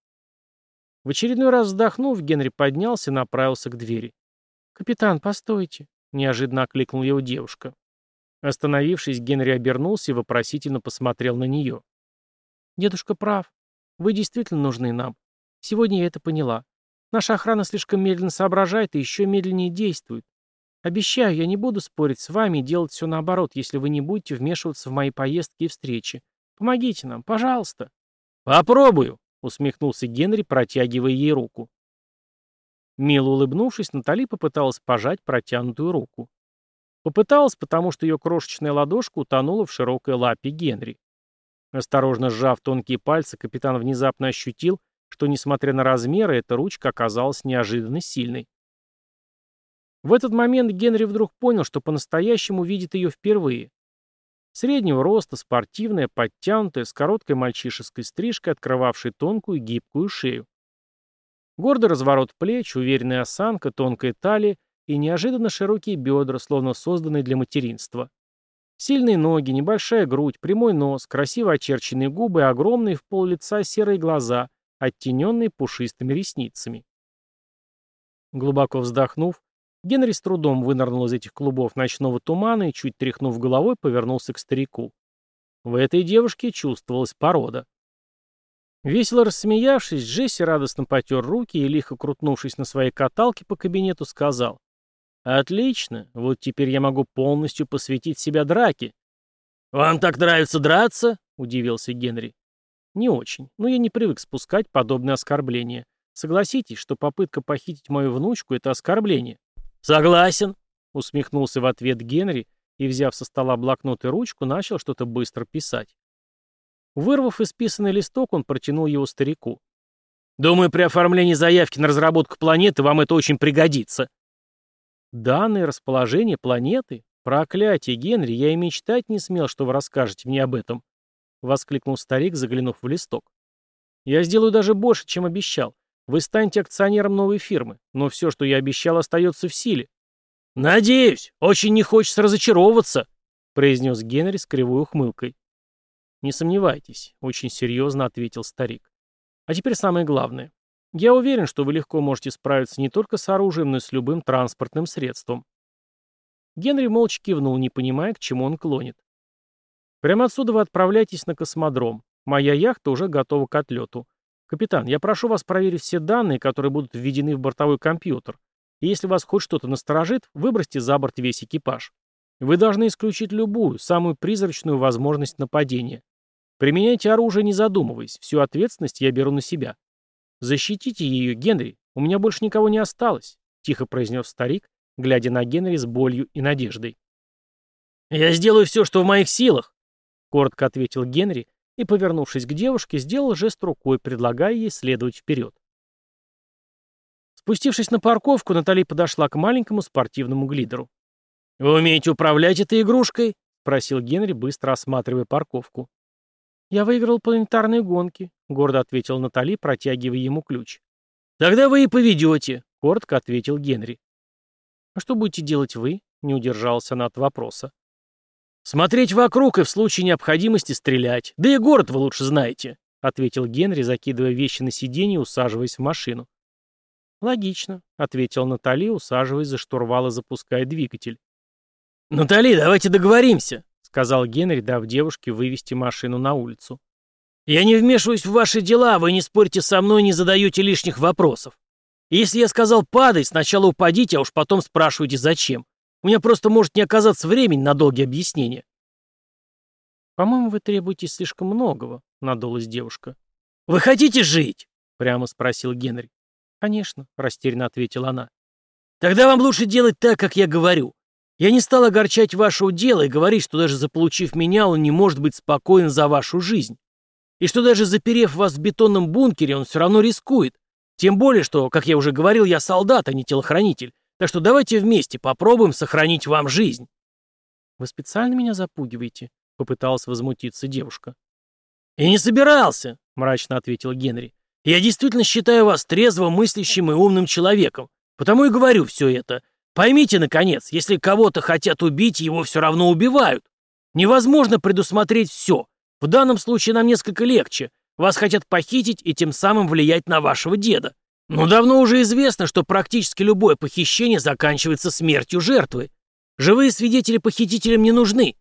Speaker 1: В очередной раз вздохнув, Генри поднялся и направился к двери. «Капитан, постойте!» — неожиданно окликнул его девушка. Остановившись, Генри обернулся и вопросительно посмотрел на нее. Дедушка прав. Вы действительно нужны нам. Сегодня я это поняла. Наша охрана слишком медленно соображает и еще медленнее действует. Обещаю, я не буду спорить с вами и делать все наоборот, если вы не будете вмешиваться в мои поездки и встречи. Помогите нам, пожалуйста. Попробую, усмехнулся Генри, протягивая ей руку. Мило улыбнувшись, Натали попыталась пожать протянутую руку. Попыталась, потому что ее крошечная ладошка утонула в широкой лапе Генри. Осторожно сжав тонкие пальцы, капитан внезапно ощутил, что, несмотря на размеры, эта ручка оказалась неожиданно сильной.
Speaker 2: В этот момент Генри вдруг понял, что по-настоящему видит ее впервые. Среднего роста, спортивная, подтянутая, с короткой мальчишеской стрижкой, открывавшей тонкую гибкую шею. Гордый разворот плеч, уверенная осанка, тонкая талия и неожиданно широкие бедра, словно созданные для материнства. Сильные ноги, небольшая грудь, прямой нос, красиво очерченные губы и огромные в пол лица серые глаза, оттененные пушистыми ресницами. Глубоко вздохнув, Генри с трудом вынырнул из этих клубов ночного тумана и, чуть тряхнув головой, повернулся к старику. В этой девушке чувствовалась порода. Весело рассмеявшись, Джесси радостно потер руки и, лихо крутнувшись на своей каталке по кабинету, сказал. «Отлично, вот теперь я могу полностью посвятить себя драке». «Вам так нравится драться?» — удивился Генри. «Не очень, но я не привык спускать подобные оскорбления. Согласитесь, что попытка похитить мою внучку — это оскорбление». «Согласен», — усмехнулся в ответ Генри и, взяв со стола блокнот и ручку, начал что-то быстро писать. Вырвав исписанный листок, он протянул его старику. «Думаю, при оформлении заявки на разработку планеты вам это очень пригодится». «Данные расположение планеты? Проклятие, Генри, я и мечтать не смел, что вы расскажете мне об этом», — воскликнул старик, заглянув в листок. «Я сделаю даже больше, чем обещал. Вы станете акционером новой фирмы, но все, что я обещал, остается в силе. «Надеюсь, очень не хочется разочаровываться», — произнес Генри с кривой ухмылкой. «Не сомневайтесь», — очень серьезно ответил старик. «А теперь самое главное. Я уверен, что вы легко можете справиться не только с оружием, но и с любым транспортным средством». Генри молча кивнул, не понимая, к чему он клонит. «Прямо отсюда вы отправляетесь на космодром. Моя яхта уже готова к отлету. «Капитан, я прошу вас проверить все данные, которые будут введены в бортовой компьютер. И если вас хоть что-то насторожит, выбросьте за борт весь экипаж. Вы должны исключить любую, самую призрачную возможность нападения. Применяйте оружие, не задумываясь. Всю ответственность я беру на себя. Защитите ее, Генри. У меня больше никого не осталось», — тихо произнес старик, глядя на Генри с болью и надеждой. «Я сделаю все, что в моих силах», — коротко ответил Генри, и, повернувшись к девушке, сделал жест рукой, предлагая ей следовать вперед. Спустившись на парковку, Натали подошла к маленькому спортивному глидеру. «Вы умеете управлять этой игрушкой?» — спросил Генри, быстро осматривая парковку. «Я выиграл планетарные гонки», — гордо ответил Натали, протягивая ему ключ. «Тогда вы и поведете», — коротко ответил Генри. «А что будете делать вы?» — не удержался она от вопроса. «Смотреть вокруг и в случае необходимости стрелять. Да и город вы лучше знаете», — ответил Генри, закидывая вещи на сиденье и усаживаясь в машину. «Логично», — ответил Натали, усаживаясь за штурвал и запуская двигатель. «Натали, давайте договоримся», — сказал Генри, дав девушке вывести машину на улицу. «Я не вмешиваюсь в ваши дела, вы не спорите со мной, не задаете лишних вопросов. Если я сказал «падай», сначала упадите, а уж потом спрашивайте «зачем?». У меня просто может не оказаться времени на долгие объяснения. «По-моему, вы требуете слишком многого», — надулась девушка. «Вы хотите жить?» — прямо спросил Генри. «Конечно», — растерянно ответила она. «Тогда вам лучше делать так, как я говорю. Я не стал огорчать ваше дело и говорить, что даже заполучив меня, он не может быть спокоен за вашу жизнь. И что даже заперев вас в бетонном бункере, он все равно рискует. Тем более, что, как я уже говорил, я солдат, а не телохранитель. Так что давайте вместе попробуем сохранить вам жизнь». «Вы специально меня запугиваете?» — попыталась возмутиться девушка. «И не собирался», — мрачно ответил Генри. «Я действительно считаю вас трезво мыслящим и умным человеком, потому и говорю все это. Поймите, наконец, если кого-то хотят убить, его все равно убивают. Невозможно предусмотреть все. В данном случае нам несколько легче. Вас хотят похитить и тем самым влиять на вашего деда. Но давно уже известно, что практически любое похищение заканчивается смертью жертвы. Живые свидетели похитителям не нужны.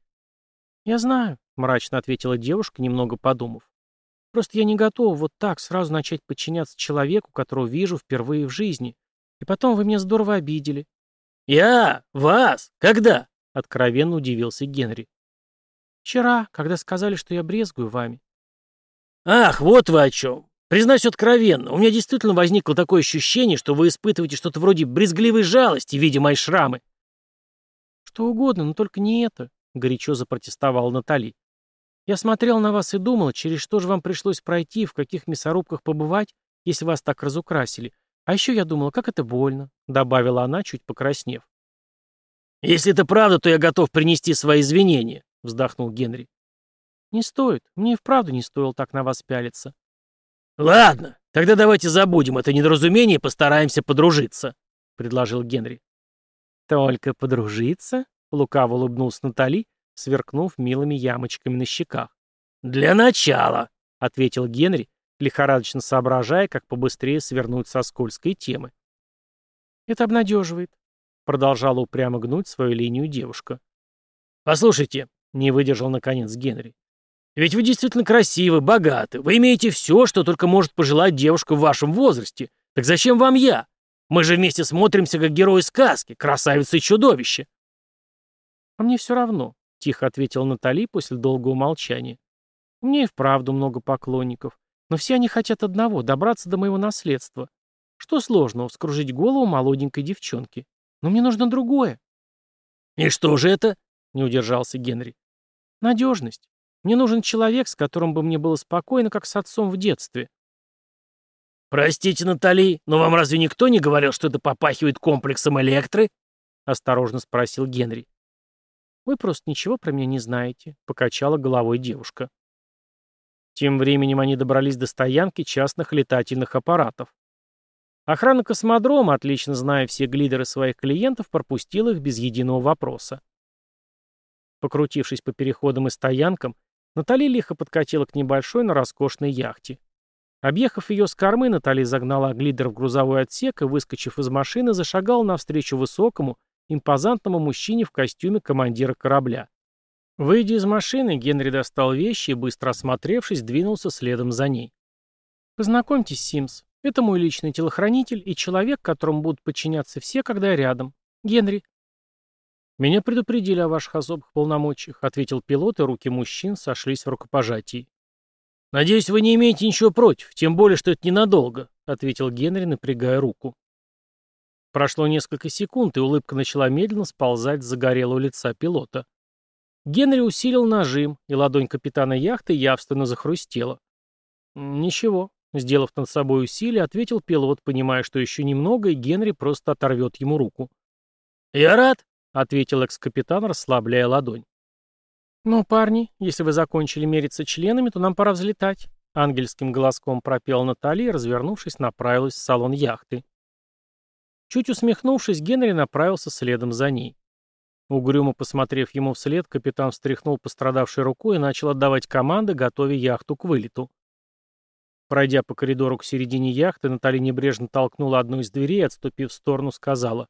Speaker 2: Я знаю, мрачно ответила девушка, немного подумав. Просто я не готова вот так сразу начать подчиняться человеку, которого вижу впервые в жизни. И потом вы меня здорово обидели. Я? Вас? Когда? Откровенно удивился Генри. Вчера, когда сказали, что я брезгую вами. Ах, вот вы о чем. Признаюсь откровенно, у меня действительно возникло такое ощущение, что вы испытываете что-то вроде брезгливой жалости, видя мои шрамы. Что угодно, но только не это, горячо запротестовала Натали. Я смотрел на вас и думал, через что же вам пришлось пройти, в каких мясорубках побывать, если вас так разукрасили. А еще я думала, как это больно, добавила она, чуть покраснев.
Speaker 1: «Если это правда, то я готов принести свои извинения», — вздохнул Генри.
Speaker 2: «Не стоит. Мне и вправду не стоило так на вас пялиться».
Speaker 1: «Ладно, тогда давайте забудем это недоразумение и постараемся подружиться», — предложил Генри.
Speaker 2: «Только подружиться?» — лукаво улыбнулся Натали, сверкнув милыми ямочками на щеках.
Speaker 1: «Для начала», — ответил Генри,
Speaker 2: лихорадочно соображая, как побыстрее свернуть со скользкой темы. «Это обнадеживает», — продолжала упрямо гнуть свою линию девушка.
Speaker 1: «Послушайте», — не выдержал наконец Генри, «ведь вы действительно красивы, богаты, вы имеете все, что только может пожелать девушка в вашем возрасте. Так зачем вам я? Мы же вместе смотримся, как герои сказки, красавица и чудовище».
Speaker 2: «А мне все равно», — тихо ответила Натали после долгого молчания. «У меня и вправду много поклонников. Но все они хотят одного — добраться до моего наследства. Что сложного — вскружить голову молоденькой девчонки? Но мне нужно другое.
Speaker 1: «И что же это?» — не удержался Генри.
Speaker 2: «Надежность. Мне нужен человек, с которым бы мне было спокойно, как с отцом в детстве».
Speaker 1: «Простите, Натали, но вам разве никто не говорил, что это попахивает комплексом электры?» — осторожно спросил Генри.
Speaker 2: «Вы просто ничего про меня не знаете», — покачала головой девушка.
Speaker 1: Тем временем они добрались до стоянки частных летательных аппаратов. Охрана космодрома, отлично зная все глидеры своих клиентов, пропустила их без единого вопроса. Покрутившись по переходам и стоянкам, Натали лихо подкатила к небольшой, но роскошной яхте. Объехав ее с кормы, Натали загнала глидер в грузовой отсек и, выскочив из машины, зашагала навстречу высокому, импозантному мужчине в костюме командира корабля. Выйдя из машины, Генри достал вещи и, быстро осмотревшись, двинулся следом за ней.
Speaker 2: «Познакомьтесь, Симс. Это мой личный телохранитель и человек, которому будут подчиняться все, когда я рядом. Генри».
Speaker 1: «Меня предупредили о ваших особых полномочиях», — ответил пилот, и руки мужчин сошлись в рукопожатии. «Надеюсь, вы не имеете ничего против, тем более, что это ненадолго», — ответил Генри, напрягая руку. Прошло несколько секунд, и улыбка начала медленно сползать с загорелого лица пилота. Генри усилил нажим, и ладонь капитана яхты явственно захрустела. «Ничего», — сделав над собой усилие, ответил пилот, понимая, что еще немного, и Генри просто оторвет ему руку. «Я рад», — ответил экс-капитан, расслабляя ладонь.
Speaker 2: «Ну, парни, если вы закончили мериться членами, то нам пора взлетать», — ангельским голоском пропел Натали развернувшись, направилась в салон яхты. Чуть усмехнувшись, Генри направился следом за ней. Угрюмо посмотрев ему вслед, капитан встряхнул пострадавшей рукой и начал отдавать команды, готовя яхту к вылету. Пройдя по коридору к середине яхты, Наталья небрежно толкнула одну из дверей и, отступив в сторону, сказала.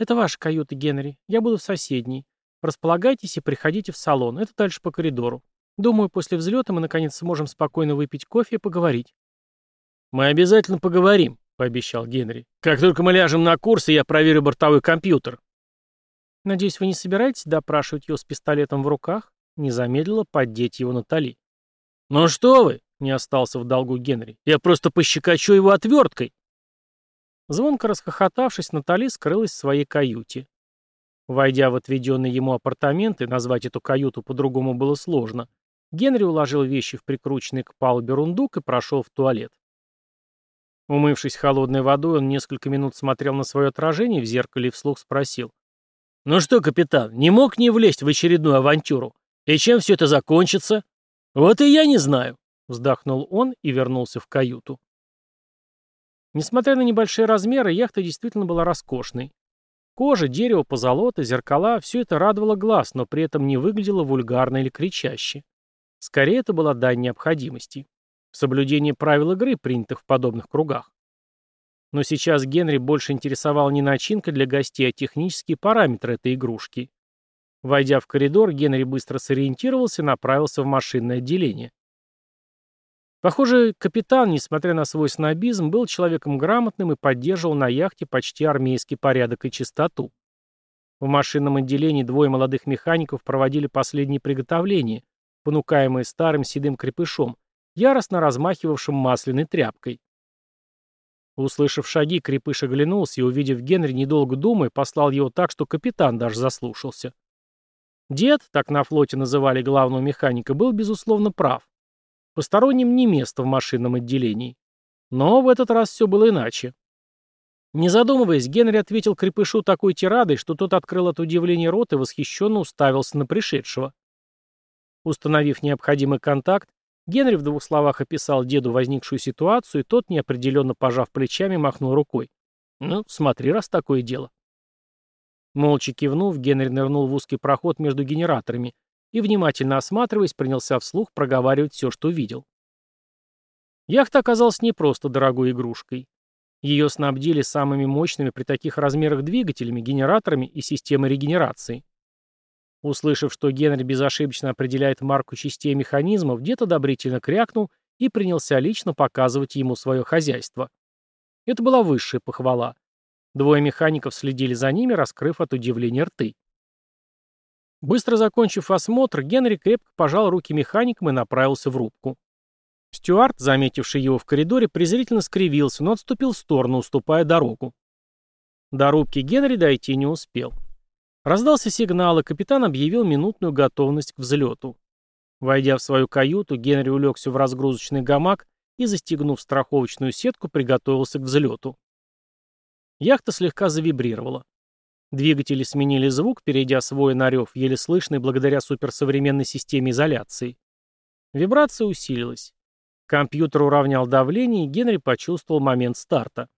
Speaker 2: «Это ваша каюта, Генри. Я буду в соседней. Располагайтесь и приходите в салон. Это дальше по коридору. Думаю, после взлета мы наконец сможем спокойно выпить кофе и поговорить».
Speaker 1: «Мы обязательно поговорим», — пообещал Генри. «Как только мы ляжем на курс, я проверю бортовой компьютер».
Speaker 2: «Надеюсь, вы не собираетесь допрашивать его с пистолетом в руках?» Не замедлила поддеть его Натали.
Speaker 1: «Ну что вы?» — не остался в долгу Генри. «Я просто пощекочу его отверткой».
Speaker 2: Звонко расхохотавшись, Натали скрылась в своей каюте. Войдя в отведенные ему апартаменты, назвать эту каюту по-другому было сложно, Генри уложил вещи в прикрученный к палубе рундук и прошел в туалет. Умывшись холодной водой, он несколько минут смотрел на свое отражение в зеркале и вслух спросил.
Speaker 1: «Ну что, капитан, не мог не влезть в очередную авантюру? И чем все это закончится?» «Вот и я не знаю», — вздохнул он и вернулся в каюту.
Speaker 2: Несмотря на небольшие размеры, яхта действительно была роскошной. Кожа, дерево, позолота, зеркала — все это радовало глаз, но при этом не выглядело вульгарно или кричаще. Скорее, это была дань необходимости. Соблюдение правил игры, принятых в подобных кругах. Но сейчас Генри больше интересовал не начинка для гостей, а технические параметры этой игрушки. Войдя в коридор, Генри быстро сориентировался и направился в машинное отделение. Похоже, капитан, несмотря на свой снобизм, был человеком грамотным и поддерживал на яхте почти армейский порядок и чистоту. В машинном отделении двое молодых механиков проводили последние приготовления, понукаемые старым седым крепышом, яростно размахивавшим масляной тряпкой. Услышав шаги, крепыш оглянулся и, увидев Генри, недолго думая, послал его так, что капитан даже заслушался. Дед, так на флоте называли главного механика, был, безусловно, прав. Посторонним не место в машинном отделении. Но в этот раз все было иначе. Не задумываясь, Генри ответил крепышу такой тирадой, что тот открыл от удивления рот и восхищенно уставился на пришедшего. Установив необходимый контакт, Генри в двух словах описал деду возникшую ситуацию, и тот, неопределенно пожав плечами, махнул рукой. «Ну, смотри, раз такое дело». Молча кивнув, Генри нырнул в узкий проход между генераторами и, внимательно осматриваясь, принялся вслух проговаривать все, что видел. Яхта оказалась не просто дорогой игрушкой. Ее снабдили самыми мощными при таких размерах двигателями, генераторами и системой регенерации. Услышав, что Генри безошибочно определяет марку частей механизмов, дед одобрительно крякнул и принялся лично показывать ему свое хозяйство. Это была высшая похвала. Двое механиков следили за ними, раскрыв от удивления рты. Быстро закончив осмотр, Генри крепко пожал руки механикам и направился в рубку. Стюарт, заметивший его в коридоре, презрительно скривился, но отступил в сторону, уступая дорогу. До рубки Генри дойти не успел. Раздался сигнал, и капитан объявил минутную готовность к взлету. Войдя в свою каюту, Генри улегся в разгрузочный гамак и, застегнув страховочную сетку, приготовился к взлету. Яхта слегка завибрировала. Двигатели сменили звук, перейдя с воя на рев, еле слышный благодаря суперсовременной системе изоляции. Вибрация усилилась. Компьютер уравнял давление, и Генри почувствовал момент старта.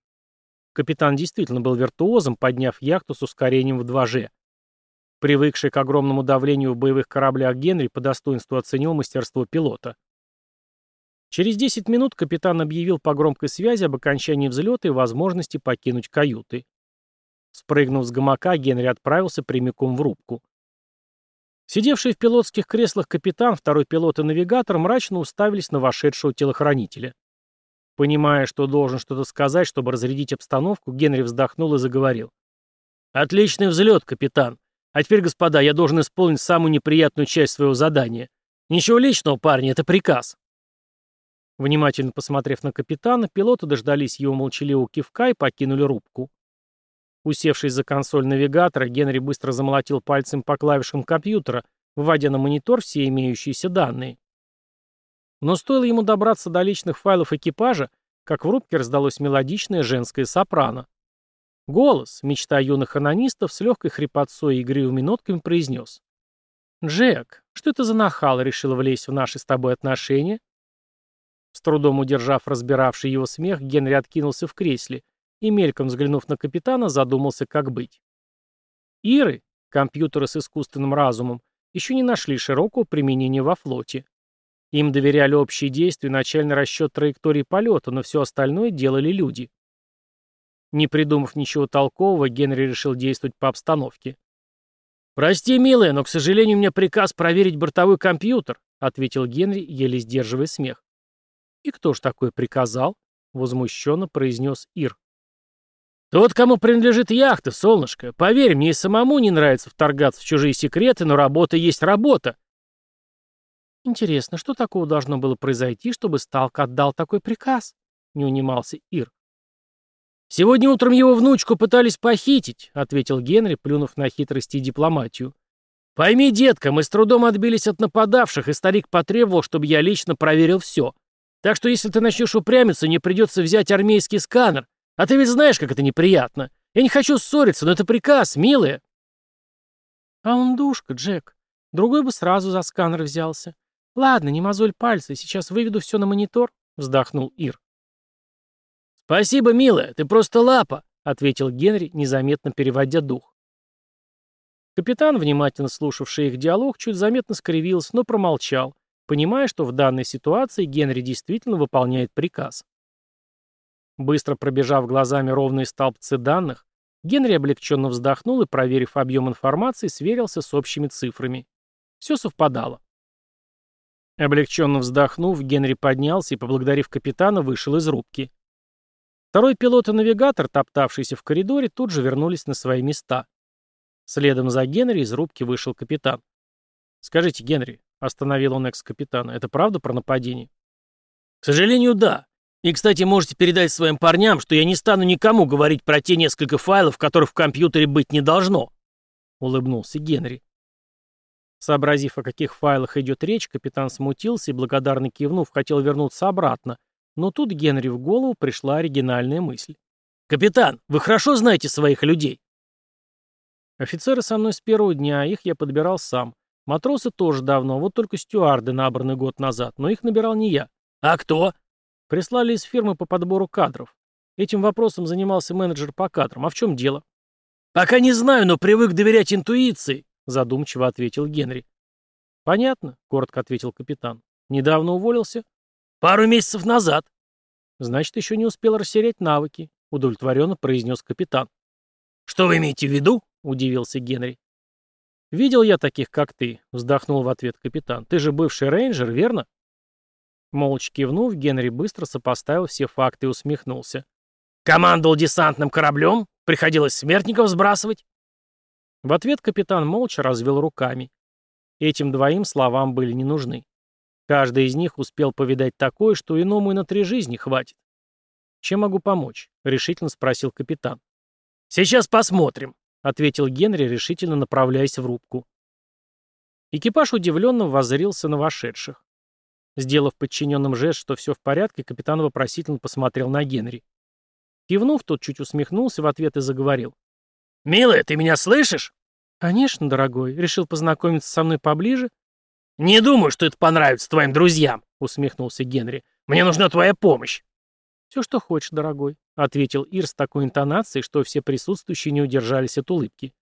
Speaker 2: Капитан действительно был виртуозом, подняв яхту с ускорением в 2G. Привыкший к огромному давлению в боевых кораблях Генри по достоинству оценил мастерство пилота. Через 10 минут капитан объявил по громкой связи об окончании взлета и возможности покинуть каюты. Спрыгнув с гамака, Генри отправился прямиком в рубку. Сидевшие в пилотских креслах капитан, второй пилот и навигатор мрачно уставились на вошедшего телохранителя. Понимая, что должен что-то сказать, чтобы разрядить обстановку, Генри вздохнул и заговорил. «Отличный взлет, капитан. А теперь, господа, я должен исполнить самую неприятную часть своего задания. Ничего личного, парни, это приказ. Внимательно посмотрев на капитана, пилоты дождались его молчаливого кивка и покинули рубку. Усевшись за консоль навигатора, Генри быстро замолотил пальцем по клавишам компьютера, вводя на монитор все имеющиеся данные. Но стоило ему добраться до личных файлов экипажа, как в рубке раздалось мелодичное женское сопрано. Голос, мечта юных анонистов, с легкой хрипотцой и игривыми нотками произнес. «Джек, что это за нахал решил влезть в наши с тобой отношения?» С трудом удержав разбиравший его смех, Генри откинулся в кресле и, мельком взглянув на капитана, задумался, как быть. Иры, компьютеры с искусственным разумом, еще не нашли широкого применения во флоте. Им доверяли общие действия начальный расчет траектории полета, но все остальное делали люди. Не придумав ничего толкового, Генри решил действовать по обстановке. «Прости, милая, но, к сожалению, у меня приказ проверить бортовой компьютер», ответил Генри, еле сдерживая смех. «И кто ж такое приказал?» возмущенно произнес Ир. «Тот, кому принадлежит яхта, солнышко. Поверь, мне и самому не нравится вторгаться в чужие секреты, но работа есть работа».
Speaker 1: «Интересно, что такого должно было произойти, чтобы Сталк отдал такой приказ?» не унимался Ир.
Speaker 2: «Сегодня утром его внучку пытались похитить», — ответил Генри, плюнув на хитрости и дипломатию. «Пойми, детка, мы с трудом отбились от нападавших, и старик потребовал, чтобы я лично проверил все. Так что если ты начнешь упрямиться, мне придется взять армейский сканер. А ты ведь знаешь, как это неприятно. Я не хочу ссориться, но это приказ, милая».
Speaker 1: «А он душка, Джек. Другой бы сразу за сканер взялся. Ладно, не мозоль пальцы, сейчас выведу все на монитор», — вздохнул Ир.
Speaker 2: «Спасибо, милая, ты просто лапа», — ответил Генри, незаметно переводя дух.
Speaker 1: Капитан, внимательно слушавший их диалог, чуть заметно скривился, но промолчал, понимая, что в данной ситуации Генри действительно выполняет приказ. Быстро пробежав глазами ровные столбцы данных, Генри облегченно вздохнул и, проверив объем информации, сверился с общими цифрами. Все совпадало. Облегченно вздохнув, Генри поднялся и, поблагодарив капитана, вышел из рубки. Второй пилот и навигатор, топтавшиеся в коридоре, тут же вернулись на свои места. Следом за Генри из рубки вышел капитан. «Скажите, Генри», — остановил он экс-капитана, — «это правда про нападение?»
Speaker 2: «К сожалению, да. И, кстати, можете передать своим парням, что я не стану никому говорить про те несколько файлов, которых в компьютере быть не должно», — улыбнулся Генри.
Speaker 1: Сообразив, о каких файлах идет речь, капитан смутился и, благодарно кивнув, хотел вернуться обратно, но тут Генри в голову пришла оригинальная мысль.
Speaker 2: «Капитан, вы хорошо знаете своих людей?»
Speaker 1: Офицеры со мной с первого дня, их я подбирал сам. Матросы тоже давно, вот только стюарды набраны год назад, но их набирал не я.
Speaker 2: «А кто?»
Speaker 1: Прислали из фирмы по подбору кадров. Этим вопросом занимался менеджер по кадрам. А в чем дело?
Speaker 2: «Пока не знаю, но привык доверять интуиции», — задумчиво ответил Генри.
Speaker 1: «Понятно», — коротко ответил капитан. «Недавно уволился?»
Speaker 2: «Пару месяцев назад».
Speaker 1: «Значит, еще не успел растерять навыки», — удовлетворенно произнес капитан.
Speaker 2: «Что вы имеете в виду?» — удивился Генри.
Speaker 1: «Видел я таких, как ты», — вздохнул в ответ капитан. «Ты же бывший рейнджер, верно?» Молча кивнув, Генри быстро сопоставил все факты и усмехнулся.
Speaker 2: «Командовал десантным кораблем? Приходилось смертников сбрасывать?»
Speaker 1: В ответ капитан молча развел руками. Этим двоим словам были не нужны. Каждый из них успел повидать такое, что иному и на три жизни хватит. «Чем могу помочь?» — решительно спросил капитан.
Speaker 2: «Сейчас посмотрим», —
Speaker 1: ответил Генри, решительно направляясь в рубку. Экипаж удивленно воззрился на вошедших. Сделав подчиненным жест, что все в порядке, капитан вопросительно посмотрел на Генри. Кивнув, тот чуть усмехнулся в ответ и заговорил.
Speaker 2: «Милая, ты меня слышишь?»
Speaker 1: «Конечно, дорогой. Решил познакомиться со мной поближе?»
Speaker 2: «Не думаю, что это понравится твоим друзьям», — усмехнулся Генри. «Мне нужна твоя помощь».
Speaker 1: «Все, что хочешь, дорогой», — ответил Ир с такой интонацией, что все присутствующие не удержались от улыбки.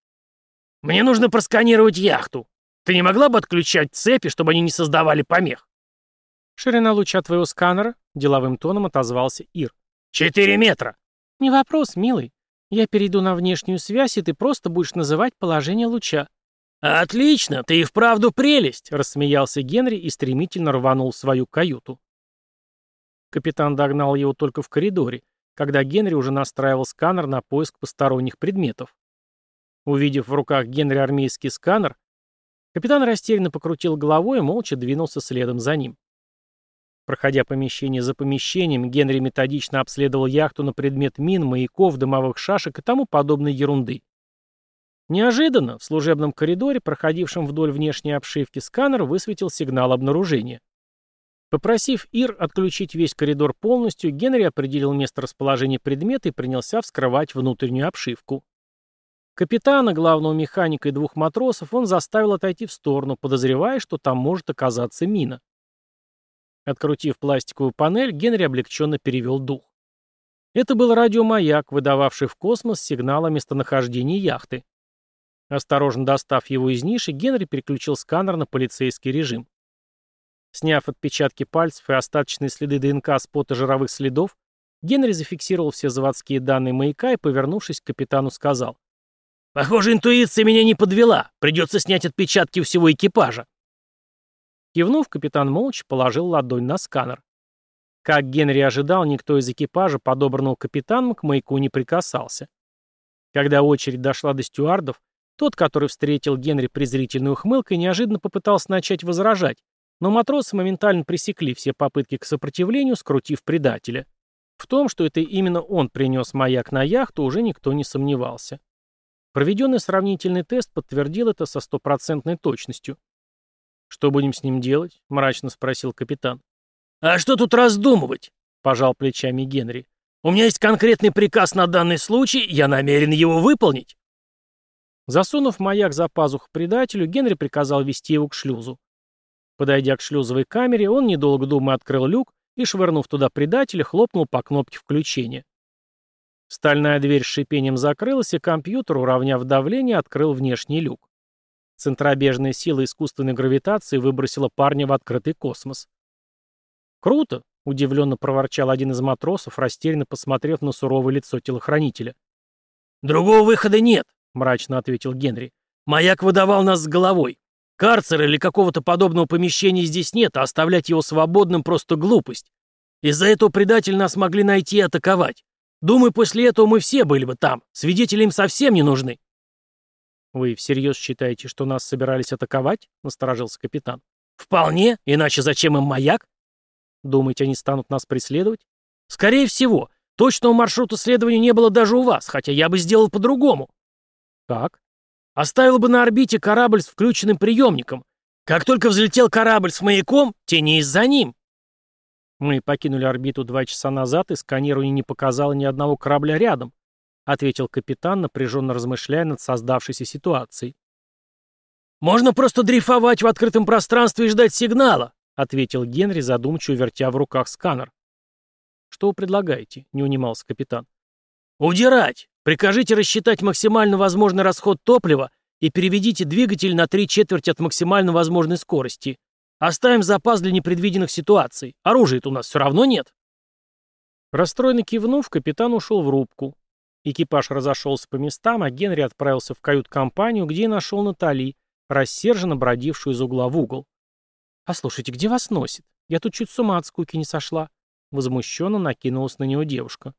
Speaker 2: «Мне нужно просканировать яхту. Ты не могла бы отключать цепи, чтобы они не создавали помех?»
Speaker 1: «Ширина луча твоего сканера?» — деловым тоном отозвался Ир.
Speaker 2: «Четыре метра!»
Speaker 1: «Не вопрос, милый. Я перейду на внешнюю связь, и ты просто будешь называть положение луча».
Speaker 2: «Отлично! Ты и вправду прелесть!» — рассмеялся
Speaker 1: Генри и стремительно рванул в свою каюту. Капитан догнал его только в коридоре, когда Генри уже настраивал сканер на поиск посторонних предметов. Увидев в руках Генри армейский сканер, капитан растерянно покрутил головой и молча двинулся следом за ним. Проходя помещение за помещением, Генри методично обследовал яхту на предмет мин, маяков, дымовых шашек и тому подобной ерунды. Неожиданно в служебном коридоре, проходившем вдоль внешней обшивки, сканер высветил сигнал обнаружения. Попросив Ир отключить весь коридор полностью, Генри определил место расположения предмета и принялся вскрывать внутреннюю обшивку. Капитана, главного механика и двух матросов он заставил отойти в сторону, подозревая, что там может оказаться мина. Открутив пластиковую панель, Генри облегченно перевел дух. Это был радиомаяк, выдававший в космос сигнал о местонахождении яхты. Осторожно достав его из ниши, Генри переключил сканер на полицейский режим. Сняв отпечатки пальцев и остаточные следы ДНК с пота жировых следов, Генри зафиксировал все заводские данные маяка и, повернувшись к капитану, сказал.
Speaker 2: «Похоже, интуиция меня не подвела. Придется снять отпечатки всего экипажа».
Speaker 1: Кивнув, капитан молча положил ладонь на сканер. Как Генри ожидал, никто из экипажа, подобранного капитаном, к маяку не прикасался. Когда очередь дошла до стюардов, тот, который встретил Генри презрительной ухмылкой, неожиданно попытался начать возражать, но матросы моментально пресекли все попытки к сопротивлению, скрутив предателя. В том, что это именно он принес маяк на яхту, уже никто не сомневался. Проведенный сравнительный тест подтвердил это со стопроцентной точностью. «Что будем с ним делать?» — мрачно спросил капитан.
Speaker 2: «А что тут раздумывать?» — пожал плечами Генри. «У меня есть конкретный приказ на данный случай, я намерен его выполнить».
Speaker 1: Засунув маяк за пазуху предателю, Генри приказал вести его к шлюзу. Подойдя к шлюзовой камере, он, недолго думая, открыл люк и, швырнув туда предателя, хлопнул по кнопке включения. Стальная дверь с шипением закрылась, и компьютер, уравняв давление, открыл внешний люк. Центробежная сила искусственной гравитации выбросила парня в открытый космос. «Круто!» — удивленно проворчал один из матросов, растерянно посмотрев на суровое лицо телохранителя.
Speaker 2: «Другого выхода нет», — мрачно ответил Генри. «Маяк выдавал нас с головой. Карцера или какого-то подобного помещения здесь нет, а оставлять его свободным просто глупость. Из-за этого предатель нас могли найти и атаковать. Думаю, после этого мы все были бы там. Свидетели им совсем не нужны».
Speaker 1: «Вы всерьез считаете, что нас собирались атаковать?» — насторожился капитан.
Speaker 2: «Вполне, иначе зачем им маяк?»
Speaker 1: «Думаете, они станут нас преследовать?»
Speaker 2: «Скорее всего. Точного маршрута следования не было даже у вас, хотя я бы сделал по-другому».
Speaker 1: «Как?»
Speaker 2: «Оставил бы на орбите корабль с включенным приемником. Как только взлетел корабль с маяком, тянись за ним». Мы покинули орбиту два часа назад, и сканирование не показало ни одного корабля рядом, ответил капитан, напряженно размышляя над создавшейся ситуацией.
Speaker 1: «Можно просто дрейфовать в открытом пространстве и ждать сигнала», ответил Генри, задумчиво вертя в руках сканер.
Speaker 2: «Что вы предлагаете?» — не унимался капитан.
Speaker 1: «Удирать! Прикажите рассчитать максимально возможный расход топлива и переведите двигатель на три четверти от максимально возможной скорости. Оставим запас для непредвиденных ситуаций. Оружия-то у нас все равно нет».
Speaker 2: Расстроенно кивнув, капитан ушел в рубку. Экипаж разошелся по местам, а Генри отправился в кают-компанию, где и нашел Натали, рассерженно бродившую из угла в угол. «Послушайте, где вас носит? Я тут чуть с ума от скуки не сошла». Возмущенно накинулась на него девушка.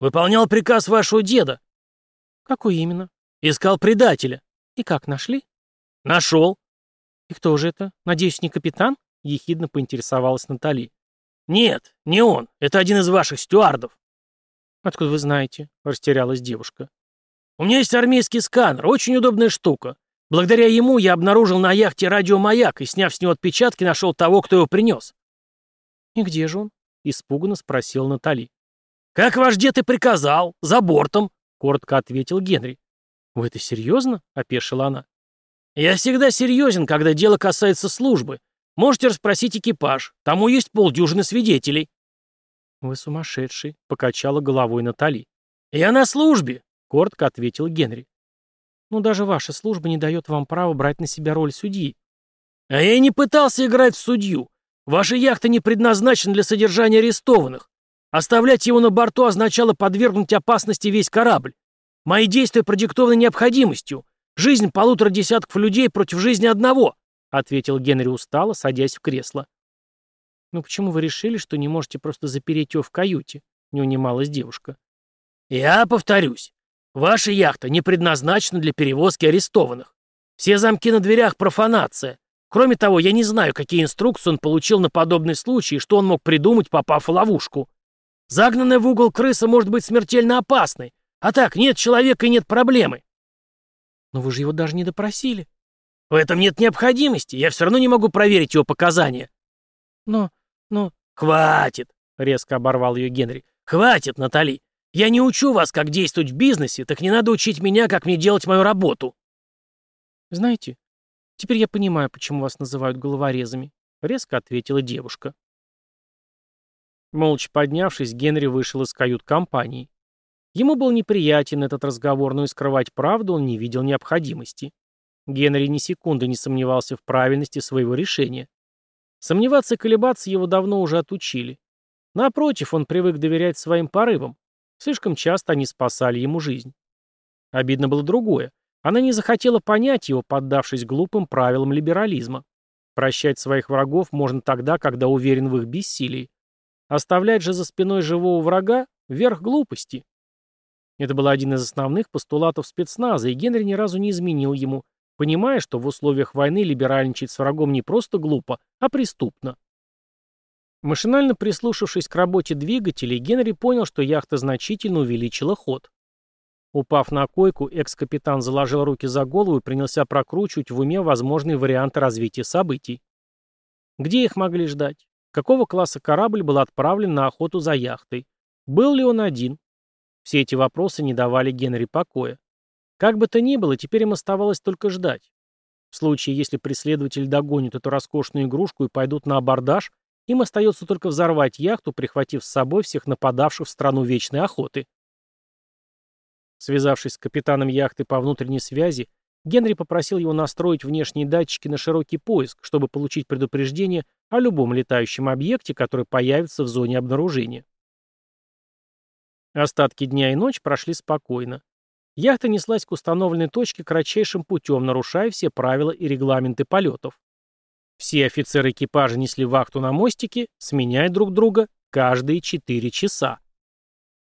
Speaker 1: «Выполнял приказ вашего деда».
Speaker 2: «Какой именно?»
Speaker 1: «Искал предателя».
Speaker 2: «И как, нашли?»
Speaker 1: «Нашел».
Speaker 2: «И кто же это? Надеюсь, не капитан?» — ехидно поинтересовалась Натали.
Speaker 1: «Нет, не он. Это один из ваших стюардов».
Speaker 2: «Откуда вы знаете?» — растерялась девушка.
Speaker 1: «У меня есть армейский сканер. Очень удобная штука. Благодаря ему я обнаружил на яхте радиомаяк и, сняв с него отпечатки, нашел того, кто его принес».
Speaker 2: «И где же он?» — испуганно спросил Натали.
Speaker 1: «Как ваш дед и приказал. За бортом», — коротко ответил Генри.
Speaker 2: «Вы это серьезно?» — опешила она.
Speaker 1: «Я всегда серьезен, когда дело касается службы. Можете расспросить экипаж. Тому есть полдюжины свидетелей».
Speaker 2: «Вы сумасшедший», — покачала головой Натали.
Speaker 1: «Я на службе», — коротко ответил Генри.
Speaker 2: «Ну, даже ваша служба не дает вам права брать на себя роль судьи».
Speaker 1: «А я и не пытался играть в судью. Ваша яхта не предназначена для содержания арестованных. Оставлять его на борту означало подвергнуть опасности весь корабль. Мои действия продиктованы необходимостью. Жизнь полутора десятков людей против жизни одного», — ответил Генри устало, садясь в кресло.
Speaker 2: «Ну почему вы решили, что не можете просто запереть его в каюте?» — не унималась девушка.
Speaker 1: «Я повторюсь. Ваша яхта не предназначена для перевозки арестованных. Все замки на дверях — профанация. Кроме того, я не знаю, какие инструкции он получил на подобный случай и что он мог придумать, попав в ловушку. Загнанная в угол крыса может быть смертельно опасной. А так, нет человека и нет проблемы.
Speaker 2: Но вы же его даже не допросили.
Speaker 1: В этом нет необходимости. Я все равно не могу проверить его показания.
Speaker 2: Но, но...
Speaker 1: Хватит, резко оборвал ее Генри. Хватит, Натали. Я не учу вас, как действовать в бизнесе, так не надо учить меня, как мне делать мою работу.
Speaker 2: Знаете, теперь я понимаю, почему вас называют головорезами, резко ответила девушка. Молча поднявшись, Генри вышел из кают-компании. Ему был неприятен этот разговор, но и скрывать правду он не видел необходимости. Генри ни секунды не сомневался в правильности своего решения. Сомневаться и колебаться его давно уже отучили. Напротив, он привык доверять своим порывам. Слишком часто они спасали ему жизнь. Обидно было другое. Она не захотела понять его, поддавшись глупым правилам либерализма. Прощать своих врагов можно тогда, когда уверен в их бессилии. Оставлять же за спиной живого врага – верх глупости. Это был один из основных постулатов спецназа, и Генри ни разу не изменил ему, понимая, что в условиях войны либеральничать с врагом не просто глупо, а преступно. Машинально прислушавшись к работе двигателей, Генри понял, что яхта значительно увеличила ход. Упав на койку, экс-капитан заложил руки за голову и принялся прокручивать в уме возможные варианты развития событий. Где их могли ждать? Какого класса корабль был отправлен на охоту за яхтой? Был ли он один? Все эти вопросы не давали Генри покоя. Как бы то ни было, теперь им оставалось только ждать. В случае, если преследователь догонит эту роскошную игрушку и пойдут на абордаж, им остается только взорвать яхту, прихватив с собой всех нападавших в страну вечной охоты. Связавшись с капитаном яхты по внутренней связи, Генри попросил его настроить внешние датчики на широкий поиск, чтобы получить предупреждение о любом летающем объекте, который появится в зоне обнаружения. Остатки дня и ночь прошли спокойно. Яхта неслась к установленной точке кратчайшим путем, нарушая все правила и регламенты полетов. Все офицеры экипажа несли вахту на мостике, сменяя друг друга каждые 4 часа.